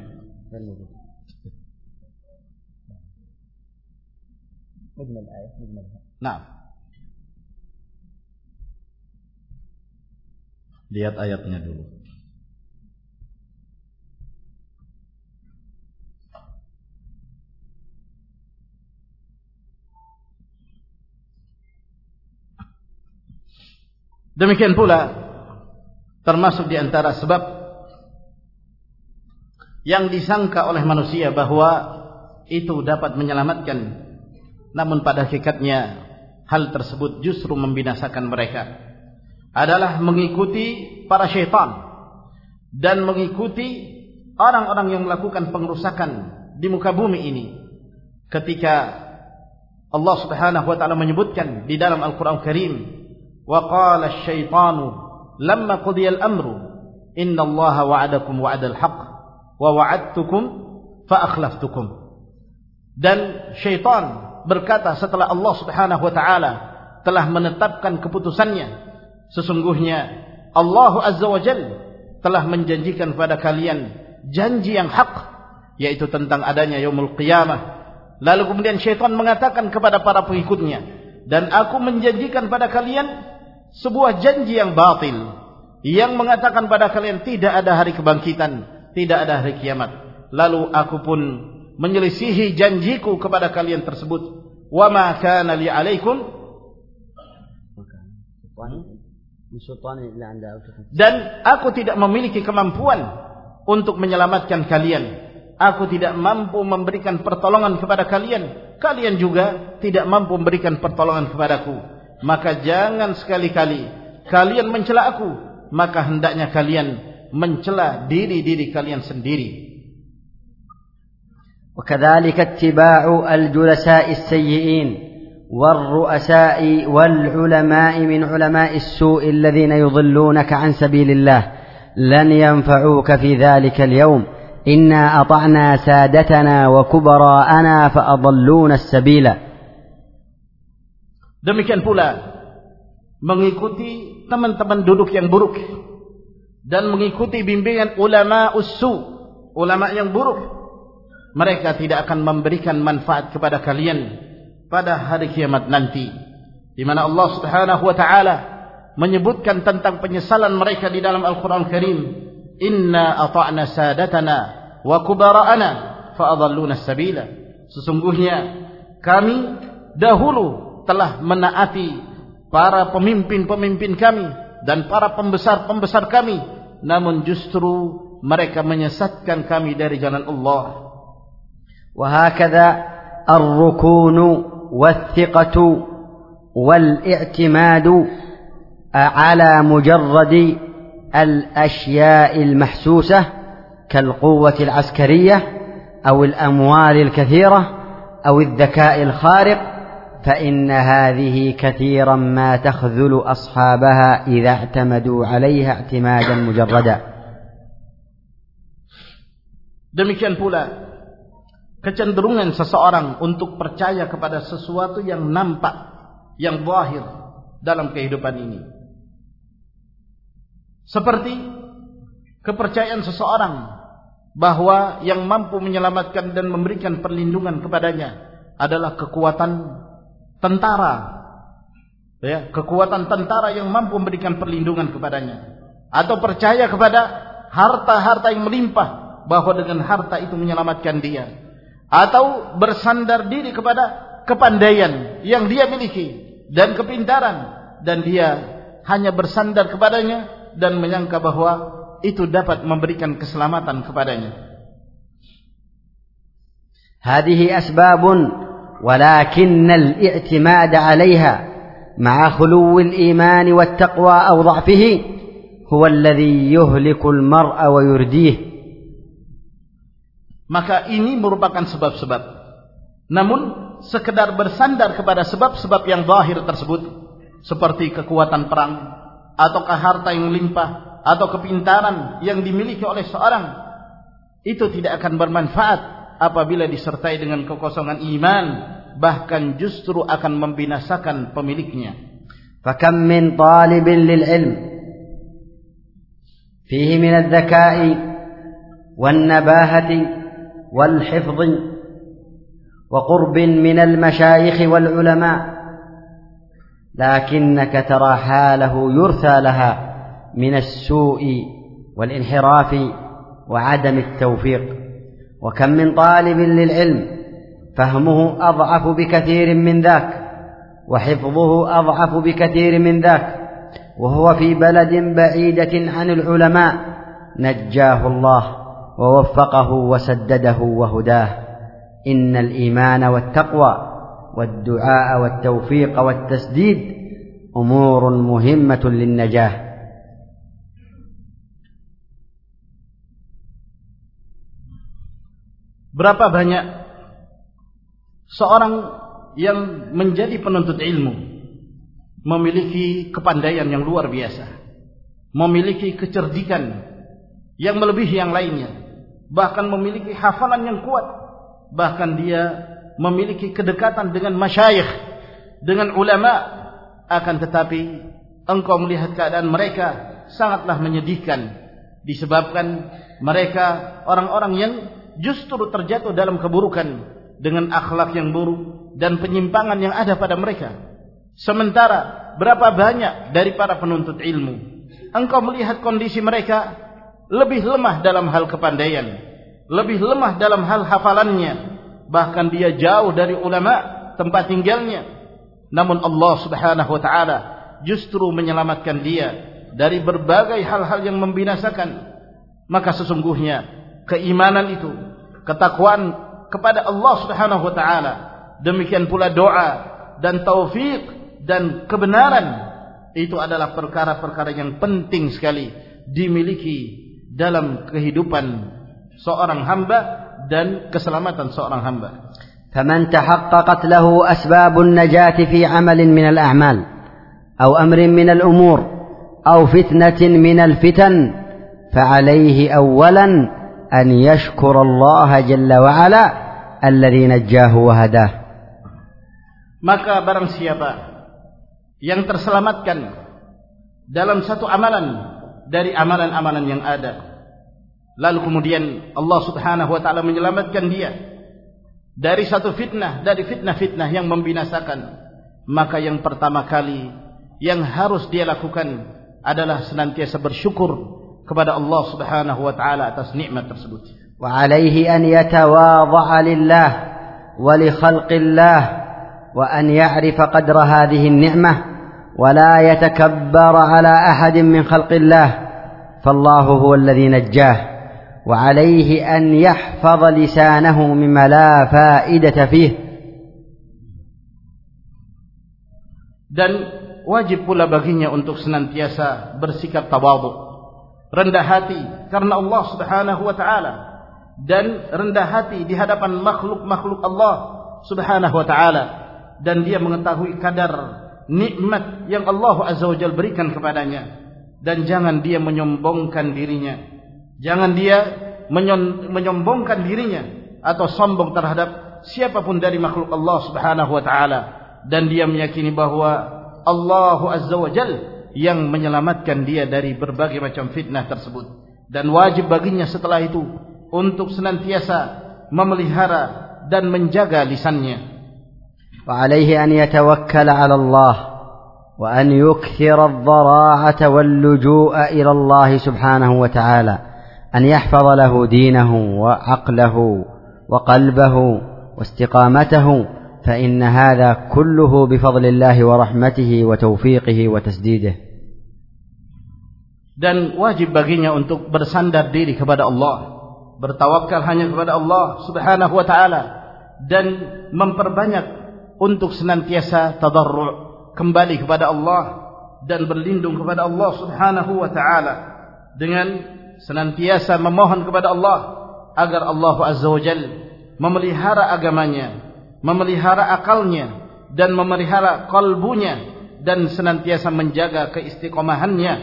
نعم lihat ayatnya dulu Demikian pula termasuk di antara sebab yang disangka oleh manusia bahwa itu dapat menyelamatkan namun pada hakikatnya hal tersebut justru membinasakan mereka. Adalah mengikuti para syaitan dan mengikuti orang-orang yang melakukan pengerusakan di muka bumi ini. Ketika Allah Subhanahu wa taala menyebutkan di dalam Al-Qur'an Karim, "Wa qala asy-syaitanu lamma qudiya al-amru, innallaha wa'adakum wa'adal haqq wa wa'adtukum fa akhlaftukum." Dan syaitan berkata setelah Allah Subhanahu wa taala telah menetapkan keputusannya sesungguhnya Allah Azza wa Jalla telah menjanjikan pada kalian janji yang hak yaitu tentang adanya yaumul qiyamah lalu kemudian syaitan mengatakan kepada para pengikutnya dan aku menjanjikan pada kalian sebuah janji yang batil yang mengatakan pada kalian tidak ada hari kebangkitan, tidak ada hari kiamat. Lalu aku pun menyelisihi janjiku kepada kalian tersebut. Wa ma kana li 'alaikum dan aku tidak memiliki kemampuan untuk menyelamatkan kalian. Aku tidak mampu memberikan pertolongan kepada kalian. Kalian juga tidak mampu memberikan pertolongan kepadaku. Maka jangan sekali-kali kalian mencela aku. Maka hendaknya kalian mencela diri-diri kalian sendiri. وكذلك اتباع الجلساء السيئين والرؤساء والعلماء من علماء السوء الذين يضلونك عن سبيل الله. لن ينفعوك في ذلك اليوم. إنا أطعنا سادتنا وكبراءنا فأضلون السبيل. Demikian pula mengikuti teman-teman duduk yang buruk dan mengikuti bimbingan ulama ussu, ulama yang buruk. Mereka tidak akan memberikan manfaat kepada kalian pada hari kiamat nanti. Di mana Allah Subhanahu wa taala menyebutkan tentang penyesalan mereka di dalam Al-Qur'an Karim inna ata'na sadatana wa kubara'ana fa'adalluna sabila. Sesungguhnya kami dahulu telah menaati para pemimpin-pemimpin kami dan para pembesar-pembesar kami. Namun justru mereka menyesatkan kami dari jalan Allah وهكذا الركون والثقة والإعتماد على مجرد الأشياء المحسوسة كالقوة العسكرية أو الأموال الكثيرة أو الذكاء الخارق فإن هذه كثيرا ما تخذل أصحابها إذا اعتمدوا عليها اعتمادا مجردا. Demikian pula kecenderungan seseorang untuk percaya kepada sesuatu yang nampak, yang zahir dalam kehidupan ini. Seperti kepercayaan seseorang bahwa yang mampu menyelamatkan dan memberikan perlindungan kepadanya adalah kekuatan tentara. Ya, kekuatan tentara yang mampu memberikan perlindungan kepadanya. Atau percaya kepada harta-harta yang melimpah bahwa dengan harta itu menyelamatkan dia Atau bersandar diri kepada kepandaian yang dia miliki dan kepintaran dan dia hanya bersandar kepadanya dan menyangka bahwa itu dapat memberikan keselamatan kepadanya. هذه أسباب ولكن الاعتماد عليها مع خلو الإيمان والتقوى أو ضعفه هو الذي يهلك المرء ويرديه maka ini merupakan sebab-sebab. Namun sekedar bersandar kepada sebab-sebab yang zahir tersebut seperti kekuatan perang ataukah harta yang melimpah atau kepintaran yang dimiliki oleh seorang itu tidak akan bermanfaat apabila disertai dengan kekosongan iman bahkan justru akan membinasakan pemiliknya. Fakam min talibin ilm. Fihi min nabahati qurbin min al-mashayikh wal ulama' لكنك ترى حاله يرثى لها من السوء والانحراف وعدم التوفيق. وكم من طالب للعلم فهمه أضعف بكثير من ذاك وحفظه أضعف بكثير من ذاك. وهو في بلد بعيدة عن العلماء نجاه الله. ووفقه وسدده وهداه إن الإيمان والتقوى والدعاء والتوفيق والتسديد أمور مهمة للنجاة Berapa banyak seorang yang menjadi penuntut ilmu memiliki kepandaian yang luar biasa, memiliki kecerdikan yang melebihi yang lainnya, bahkan memiliki hafalan yang kuat, bahkan dia memiliki kedekatan dengan masyayikh, dengan ulama, akan tetapi engkau melihat keadaan mereka sangatlah menyedihkan. Disebabkan mereka orang-orang yang justru terjatuh dalam keburukan dengan akhlak yang buruk dan penyimpangan yang ada pada mereka. Sementara berapa banyak dari para penuntut ilmu? Engkau melihat kondisi mereka lebih lemah dalam hal kepandaian, lebih lemah dalam hal hafalannya, bahkan dia jauh dari ulama tempat tinggalnya. Namun Allah Subhanahu wa taala justru menyelamatkan dia dari berbagai hal-hal yang membinasakan. Maka sesungguhnya keimanan itu ketakwaan kepada Allah Subhanahu wa taala demikian pula doa dan taufik dan kebenaran itu adalah perkara-perkara yang penting sekali dimiliki dalam kehidupan seorang hamba dan keselamatan seorang hamba. فمن تحققت له أسباب النجاة في عمل من الأعمال أو أمر من الأمور أو فتنة من الفتن فعليه أولا أن يشكر الله جل وعلا الذي نجاه وهداه maka barang siapa yang terselamatkan dalam satu amalan dari amalan-amalan yang ada. Lalu kemudian Allah Subhanahu wa taala menyelamatkan dia dari satu fitnah dari fitnah-fitnah yang membinasakan. Maka yang pertama kali yang harus dia lakukan adalah senantiasa bersyukur kepada Allah Subhanahu wa taala atas nikmat tersebut. Wa alaihi an yatawadha'a lillah wa li khalqillah wa an ya'rifa qadra hadhihi an-ni'mah wa la yatakabbara ala ahadin min khalqillah فالله هو الذي نجاه وعليه أن يحفظ لسانه مما لا فائدة فيه dan wajib pula baginya untuk senantiasa bersikap tawadhu rendah hati karena Allah Subhanahu wa taala dan rendah hati di hadapan makhluk-makhluk Allah Subhanahu wa taala dan dia mengetahui kadar nikmat yang Allah Azza wa Jalla berikan kepadanya. Dan jangan dia menyombongkan dirinya. Jangan dia menyombongkan dirinya atau sombong terhadap siapapun dari makhluk Allah Subhanahu wa taala. Dan dia meyakini bahwa Allah Azza wa Jalla yang menyelamatkan dia dari berbagai macam fitnah tersebut. Dan wajib baginya setelah itu untuk senantiasa memelihara dan menjaga lisannya وعليه أن يتوكل على الله وأن يكثر الضراعة واللجوء إلى الله سبحانه وتعالى أن يحفظ له دينه وعقله وقلبه واستقامته فإن هذا كله بفضل الله ورحمته وتوفيقه وتسديده. Dan wajib baginya untuk bersandar diri kepada Allah bertawakal hanya kepada Allah subhanahu wa ta'ala dan memperbanyak untuk senantiasa tadarru' kembali kepada Allah dan berlindung kepada Allah subhanahu wa ta'ala dengan senantiasa memohon kepada Allah agar Allah azza wa jal memelihara agamanya memelihara akalnya dan memelihara kalbunya dan senantiasa menjaga keistiqomahannya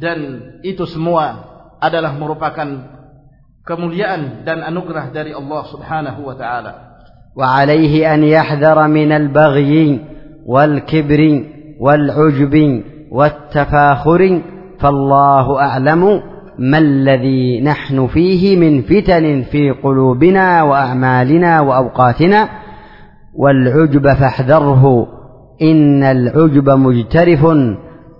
dan itu semua adalah merupakan kemuliaan dan anugerah dari Allah Subhanahu wa taala. وعليه أن يحذر من البغي والكبر والعجب والتفاخر فالله أعلم ما الذي نحن فيه من فتن في قلوبنا وأعمالنا وأوقاتنا. والعجب فاحذره إن العجب مجترف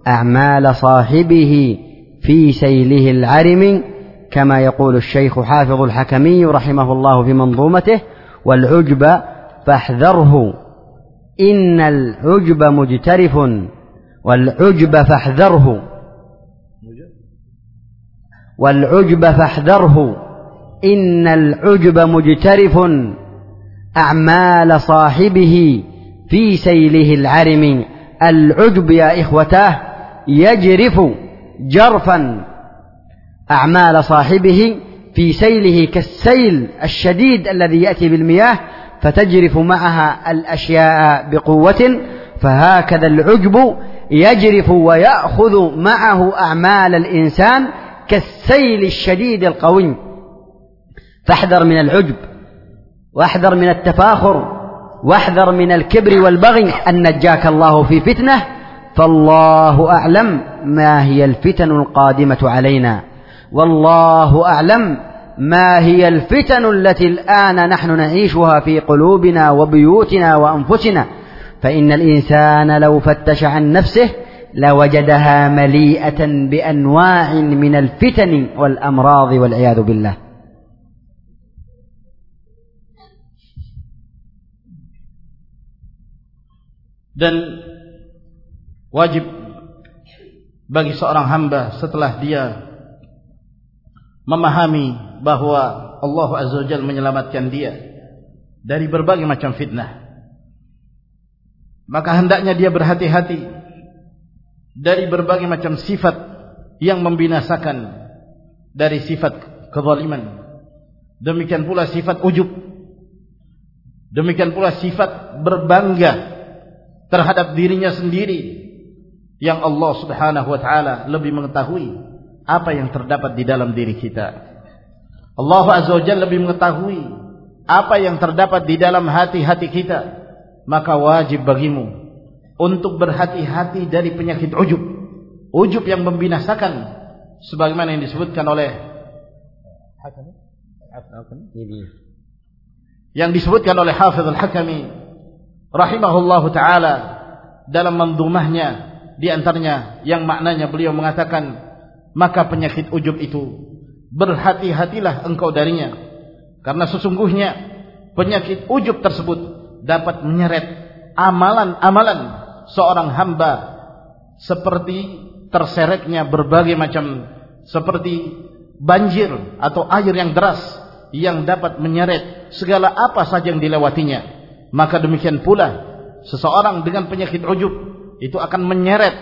أعمال صاحبه في سيله العرم كما يقول الشيخ حافظ الحكمي رحمه الله في منظومته. والعجب فاحذره. إن العجب مجترف والعجب فاحذره. والعجب فاحذره. إن العجب مجترف أعمال صاحبه في سيله العرم. العجب يا إخوتاه يجرف جرفا. أعمال صاحبه في سيله كالسيل الشديد الذي يأتي بالمياه فتجرف معها الأشياء بقوة فهكذا العجب يجرف ويأخذ معه أعمال الإنسان كالسيل الشديد القوي. فاحذر من العجب واحذر من التفاخر واحذر من الكبر والبغي. أن نجاك الله في فتنة فالله أعلم ما هي الفتن القادمة علينا. والله أعلم ما هي الفتن التي الآن نحن نعيشها في قلوبنا وبيوتنا وأنفسنا. فإن الإنسان لو فتش عن نفسه لوجدها مليئة بأنواع من الفتن والأمراض والعياذ بالله. Dan wajib bagi seorang hamba setelah dia memahami bahwa Allah Azza wa Jalla menyelamatkan dia dari berbagai macam fitnah. Maka hendaknya dia berhati-hati dari berbagai macam sifat yang membinasakan dari sifat kezaliman. Demikian pula sifat ujub. Demikian pula sifat berbangga terhadap dirinya sendiri yang Allah Subhanahu wa taala lebih mengetahui apa yang terdapat di dalam diri kita. Allah Azza wa Jalla lebih mengetahui apa yang terdapat di dalam hati-hati kita. Maka wajib bagimu untuk berhati-hati dari penyakit ujub. Ujub yang membinasakan sebagaimana yang disebutkan oleh yang disebutkan oleh Hafiz Al-Hakami rahimahullahu taala dalam mendumahnya di antaranya yang maknanya beliau mengatakan maka penyakit ujub itu berhati-hatilah engkau darinya. Karena sesungguhnya penyakit ujub tersebut dapat menyeret amalan-amalan seorang hamba seperti terseretnya berbagai macam seperti banjir atau air yang deras yang dapat menyeret segala apa saja yang dilewatinya. Maka demikian pula seseorang dengan penyakit ujub itu akan menyeret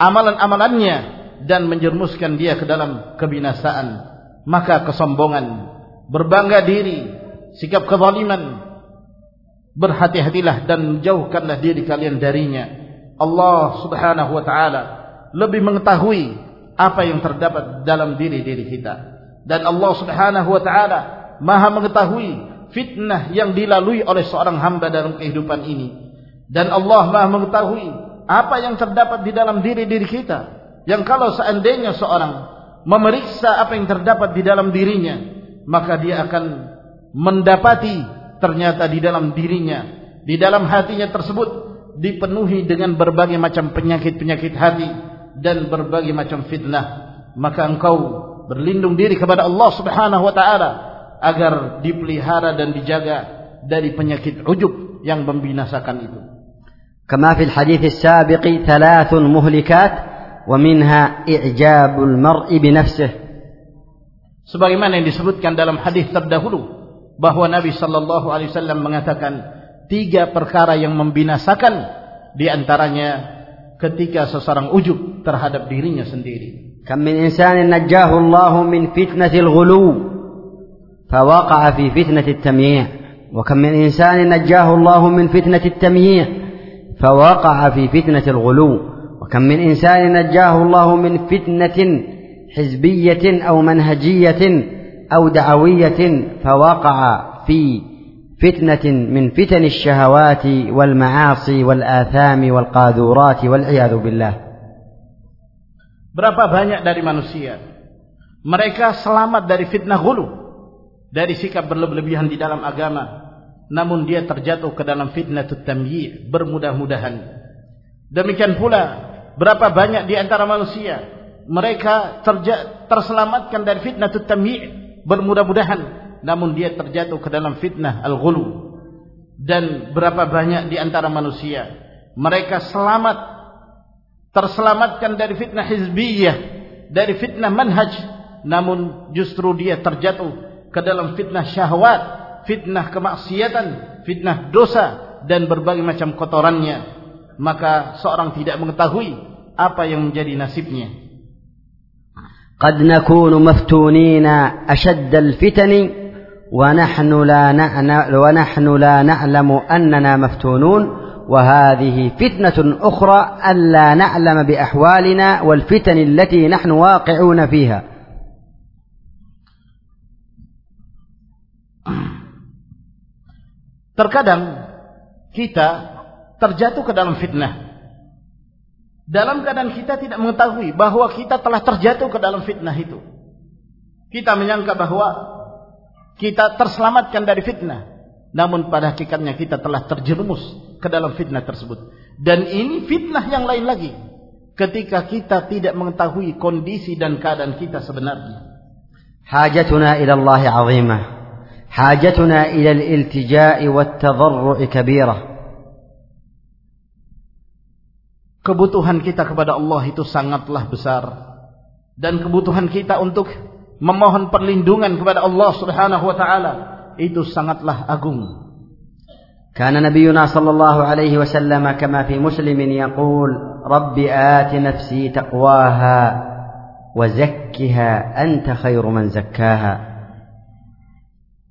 amalan-amalannya dan menjermuskan dia ke dalam kebinasaan. Maka kesombongan berbangga diri sikap kezaliman. Berhati-hatilah dan jauhkanlah diri kalian darinya. Allah subhanahu wa ta'ala lebih mengetahui apa yang terdapat dalam diri-diri kita. Dan Allah subhanahu wa ta'ala maha mengetahui fitnah yang dilalui oleh seorang hamba dalam kehidupan ini. Dan Allah maha mengetahui apa yang terdapat di dalam diri-diri kita yang kalau seandainya seorang memeriksa apa yang terdapat di dalam dirinya maka dia akan mendapati ternyata di dalam dirinya, di dalam hatinya tersebut dipenuhi dengan berbagai macam penyakit-penyakit hati dan berbagai macam fitnah. Maka engkau berlindung diri kepada Allah Subhanahu wa taala agar dipelihara dan dijaga dari penyakit ujub yang membinasakan itu. كما في الحديث السابق ثلاث مهلكات ومنها إعجاب المرء بنفسه sebagaimana yang disebutkan dalam hadis terdahulu bahwa Nabi sallallahu alaihi wasallam mengatakan tiga perkara yang membinasakan di antaranya ketika seseorang ujub terhadap dirinya sendiri. Kam min insanin najjahu Allah min fitnatil ghulu fawaqa'a fi fitnatit tamyi' wa kam min insanin najjahu Allah min fitnatit tamyi' fawaqa'a fi fitnatil Kam min insanin najjahu Allah min fitnatin hizbiyyatin aw manhajiyyatin أو دعوية فوقع في فتنة من فتن الشهوات والمعاصي والآثام والقاذورات والعياذ بالله Berapa banyak dari manusia mereka selamat dari fitnah hulu dari sikap berlebihan di dalam agama namun dia terjatuh ke dalam fitnah tamyi bermudah-mudahan demikian pula berapa banyak di antara manusia mereka terja, terselamatkan dari fitnah tamyi bermudah-mudahan namun dia terjatuh ke dalam fitnah al-ghulu. Dan berapa banyak di antara manusia mereka selamat terselamatkan dari fitnah hizbiyah dari fitnah manhaj namun justru dia terjatuh ke dalam fitnah syahwat fitnah kemaksiatan fitnah dosa dan berbagai macam kotorannya maka seorang tidak mengetahui apa yang menjadi nasibnya. قد نكون مفتونين أشد الفتن ونحن لا نعلم ونحن لا نعلم أننا مفتونون وهذه فتنة أخرى ألا نعلم بأحوالنا والفتن التي نحن واقعون فيها Terkadang kita terjatuh ke dalam fitnah Dalam keadaan kita tidak mengetahui bahwa kita telah terjatuh ke dalam fitnah itu. Kita menyangka bahwa kita terselamatkan dari fitnah. Namun pada hakikatnya kita telah terjerumus ke dalam fitnah tersebut. Dan ini fitnah yang lain lagi. Ketika kita tidak mengetahui kondisi dan keadaan kita sebenarnya. Hajatuna ila Allah azimah. Hajatuna ila al-iltija'i wat-tadarru'i kabirah. kebutuhan kita kepada Allah itu sangatlah besar dan kebutuhan kita untuk memohon perlindungan kepada Allah Subhanahu wa taala itu sangatlah agung. كان نبينا صلى الله عليه وسلم كما في مسلم يقول رب آت نفسي تقواها وزكها أنت خير من زكاها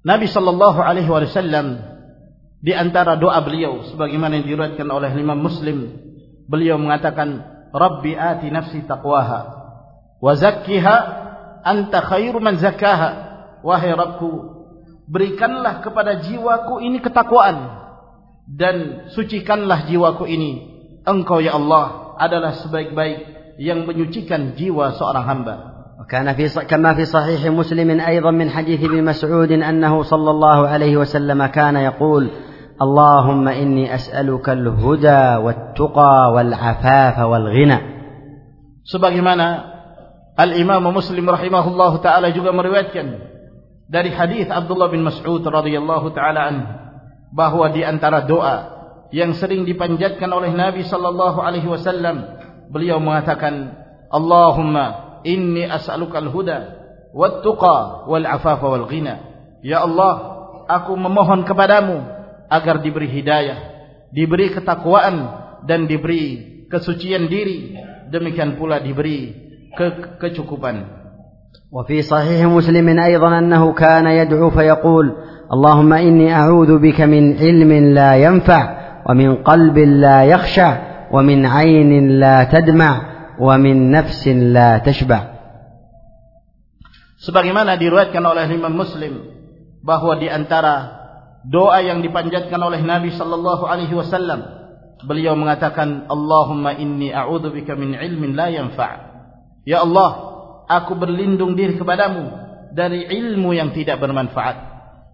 Nabi sallallahu alaihi wasallam di antara doa beliau sebagaimana yang diriwayatkan oleh Imam Muslim beliau mengatakan Rabbi ati nafsi taqwaha wa zakkiha anta khairu man zakkaha wahai Rabbku berikanlah kepada jiwaku ini ketakwaan dan sucikanlah jiwaku ini engkau ya Allah adalah sebaik-baik yang menyucikan jiwa seorang hamba وكان في كما في صحيح مسلم أيضا من حديث ابن مسعود أنه صلى الله عليه وسلم كان يقول اللهم إني أسألك الهدى والتقى والعفاف والغنى sebagaimana Al-Imam Muslim rahimahullahu taala juga meriwayatkan dari hadis Abdullah bin Mas'ud radhiyallahu taala anhu bahwa di antara doa yang sering dipanjatkan oleh Nabi sallallahu alaihi wasallam beliau mengatakan Allahumma inni as'aluka al-huda wat tuqa wal afafa wal ghina ya Allah aku memohon kepadamu agar diberi hidayah diberi ketakwaan dan diberi kesucian diri demikian pula diberi ke kecukupan وفي صحيح مسلم أيضا أنه كان يدعو فيقول اللهم إني أعوذ بك من علم لا ينفع ومن قلب لا يخشع ومن عين لا تدمع ومن نفس لا تشبع sebagaimana diriwayatkan oleh Imam Muslim bahwa di antara doa yang dipanjatkan oleh Nabi sallallahu alaihi wasallam. Beliau mengatakan Allahumma inni a'udzubika min ilmin la yanfa' ya Allah aku berlindung diri kepadamu dari ilmu yang tidak bermanfaat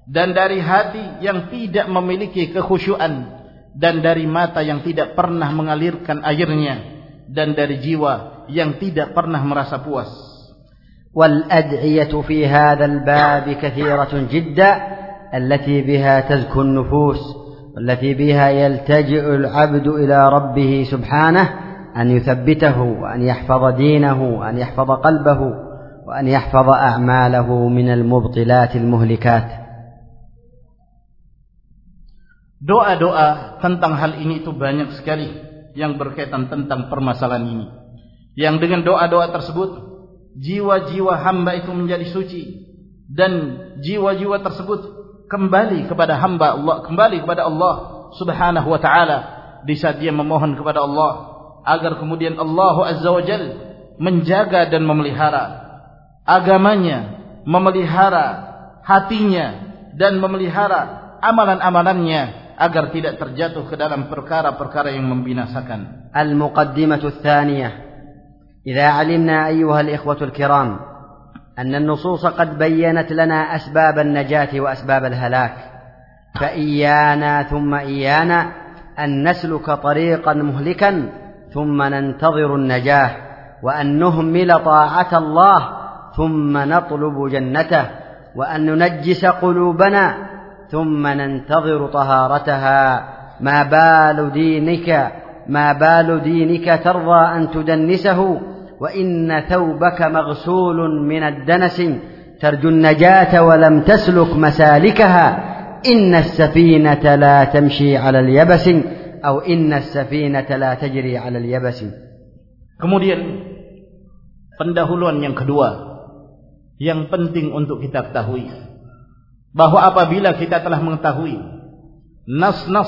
dan dari hati yang tidak memiliki kekhusyuan dan dari mata yang tidak pernah mengalirkan airnya dan dari jiwa yang tidak pernah merasa puas. Wal ad'iyatu fi hadzal bab kathiratun jiddan التي بها تزكو النفوس والتي بها يلتجئ العبد إلى ربه سبحانه أن يثبته وأن يحفظ دينه وأن يحفظ قلبه وأن يحفظ أعماله من المبطلات المهلكات Doa-doa tentang hal ini itu banyak sekali yang berkaitan tentang permasalahan ini. Yang dengan doa-doa tersebut jiwa-jiwa hamba itu menjadi suci dan jiwa-jiwa tersebut kembali kepada hamba Allah, kembali kepada Allah Subhanahu wa taala di saat dia memohon kepada Allah agar kemudian Allah Azza wa Jal menjaga dan memelihara agamanya, memelihara hatinya dan memelihara amalan-amalannya agar tidak terjatuh ke dalam perkara-perkara yang membinasakan. Al-muqaddimatu tsaniyah. Jika 'alimna ayyuhal ikhwatul kiram أن النصوص قد بينت لنا أسباب النجاة وأسباب الهلاك فإيانا ثم إيانا أن نسلك طريقا مهلكا ثم ننتظر النجاة وأن نهمل طاعة الله ثم نطلب جنته وأن ننجس قلوبنا ثم ننتظر طهارتها. ما بال دينك ما بال دينك ترضى أن تدنسه وإن ثوبك مغسول من الدنس ترجو النجاة ولم تسلك مسالكها إن السفينة لا تمشي على اليبس أو إن السفينة لا تجري على اليبس Kemudian pendahuluan yang kedua yang penting untuk kita ketahui bahwa apabila kita telah mengetahui nas-nas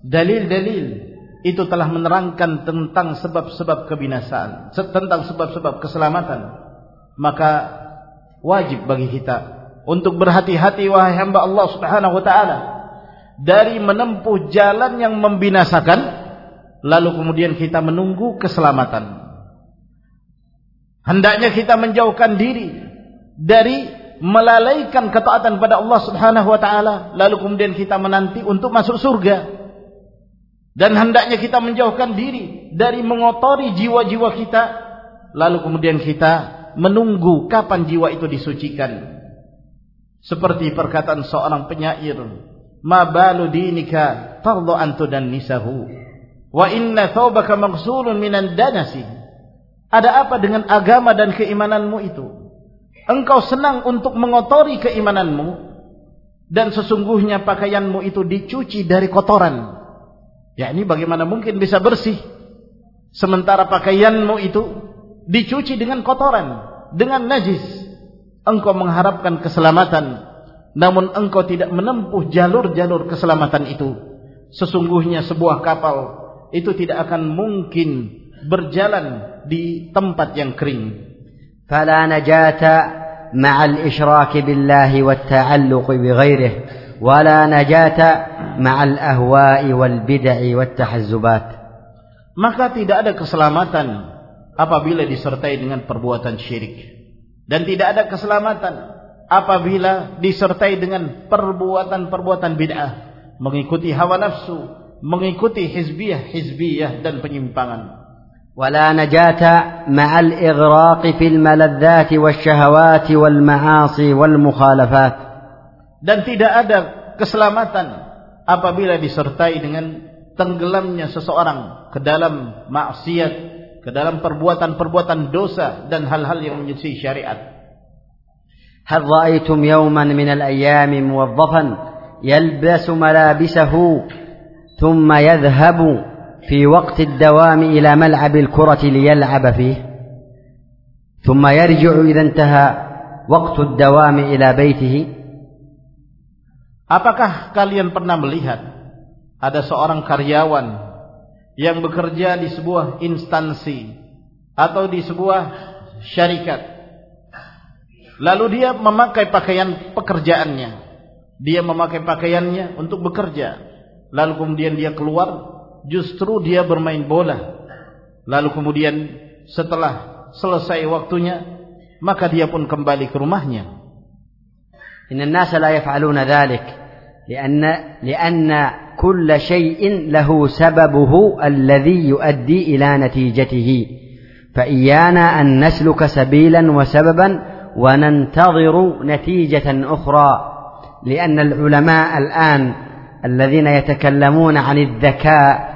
dalil-dalil itu telah menerangkan tentang sebab-sebab kebinasaan tentang sebab-sebab keselamatan. Maka wajib bagi kita untuk berhati-hati wahai hamba Allah Subhanahu wa taala dari menempuh jalan yang membinasakan lalu kemudian kita menunggu keselamatan. Hendaknya kita menjauhkan diri dari melalaikan ketaatan pada Allah Subhanahu wa taala lalu kemudian kita menanti untuk masuk surga dan hendaknya kita menjauhkan diri dari mengotori jiwa-jiwa kita. Lalu kemudian kita menunggu kapan jiwa itu disucikan. Seperti perkataan seorang penyair ma balu dinika tardu antu dan nisahu wa inna thawbaka maghsulun minan danasi. Ada apa dengan agama dan keimananmu itu? Engkau senang untuk mengotori keimananmu dan sesungguhnya pakaianmu itu dicuci dari kotoran yakni bagaimana mungkin bisa bersih? Sementara pakaianmu itu dicuci dengan kotoran dengan najis. Engkau mengharapkan keselamatan namun engkau tidak menempuh jalur-jalur keselamatan itu. Sesungguhnya sebuah kapal itu tidak akan mungkin berjalan di tempat yang kering. Fala najata ma'al isyraki billahi wa ta'alluq bi ولا نجاة مع الأهواء والبدع والتحزبات maka tidak ada keselamatan apabila disertai dengan perbuatan syirik dan tidak ada keselamatan apabila disertai dengan perbuatan-perbuatan bid'ah mengikuti hawa nafsu mengikuti hizbiyah hizbiyah dan penyimpangan ولا نجاة مع الإغراق في الملذات والشهوات والمعاصي والمخالفات dan tidak ada keselamatan apabila disertai dengan tenggelamnya seseorang ke dalam maksiat ke dalam perbuatan-perbuatan dosa dan hal-hal yang menyelisih syariat هل رأيتم يوما من الأيام موظفا يلبس ملابسه ثم يذهب في وقت الدوام إلى ملعب الكرة ليلعب فيه ثم يرجع إذا انتهى وقت الدوام إلى بيته Apakah kalian pernah melihat ada seorang karyawan yang bekerja di sebuah instansi atau di sebuah syarikat lalu dia memakai pakaian pekerjaannya dia memakai pakaiannya untuk bekerja lalu kemudian dia keluar justru dia bermain bola. Lalu kemudian setelah selesai waktunya, maka dia pun kembali ke rumahnya. Inna nasa la yaf'aluna dhalik lianna lianna kull shay'in lahu sababuhu alladhi yuaddi ila natijatihi. فإيانا أن نسلك سبيلا وسببا وننتظر نتيجة أخرى لأن العلماء الآن الذين يتكلمون عن الذكاء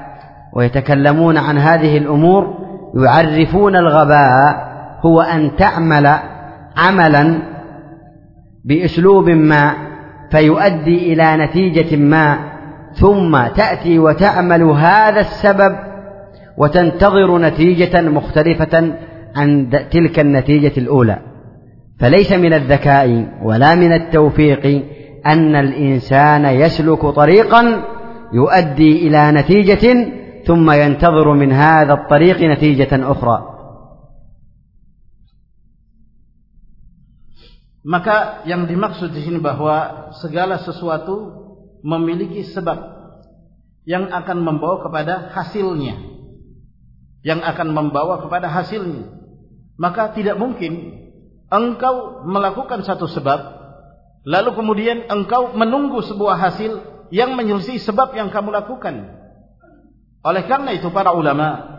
ويتكلمون عن هذه الأمور يعرفون الغباء هو أن تعمل عملا بأسلوب ما فيؤدي إلى نتيجة ما ثم تأتي وتعمل هذا السبب وتنتظر نتيجة مختلفة عن تلك النتيجة الأولى. فليس من الذكاء ولا من التوفيق أن الإنسان يسلك طريقا يؤدي إلى نتيجة ثم ينتظر من هذا الطريق نتيجة أخرى. Maka yang dimaksud di sini bahwa segala sesuatu memiliki sebab yang akan membawa kepada hasilnya. Yang akan membawa kepada hasilnya. Maka tidak mungkin engkau melakukan satu sebab lalu kemudian engkau menunggu sebuah hasil yang menyelisih sebab yang kamu lakukan. Oleh karena itu para ulama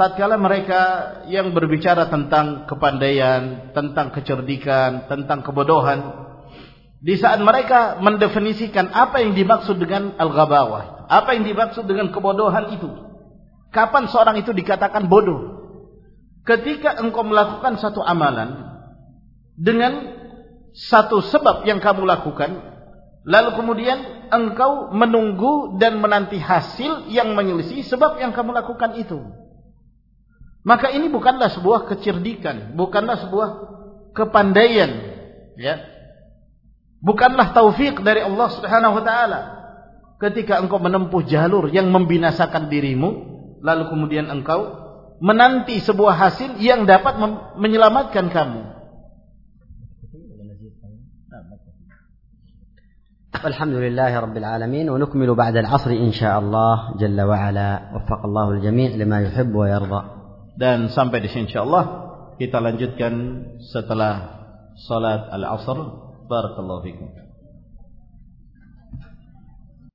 tatkala mereka yang berbicara tentang kepandaian, tentang kecerdikan, tentang kebodohan, di saat mereka mendefinisikan apa yang dimaksud dengan al-ghabawah, apa yang dimaksud dengan kebodohan itu. Kapan seorang itu dikatakan bodoh? Ketika engkau melakukan satu amalan dengan satu sebab yang kamu lakukan Lalu kemudian engkau menunggu dan menanti hasil yang menyelisih sebab yang kamu lakukan itu. Maka ini bukanlah sebuah kecerdikan, bukanlah sebuah kepandaian, ya. Bukanlah taufik dari Allah Subhanahu wa taala. Ketika engkau menempuh jalur yang membinasakan dirimu, lalu kemudian engkau menanti sebuah hasil yang dapat menyelamatkan kamu. والحمد لله رب العالمين ونكمل بعد العصر إن شاء الله جل وعلا وفق الله الجميع لما يحب ويرضى dan sampai di sini insyaallah kita lanjutkan setelah salat al-asr. Barakallahu fikum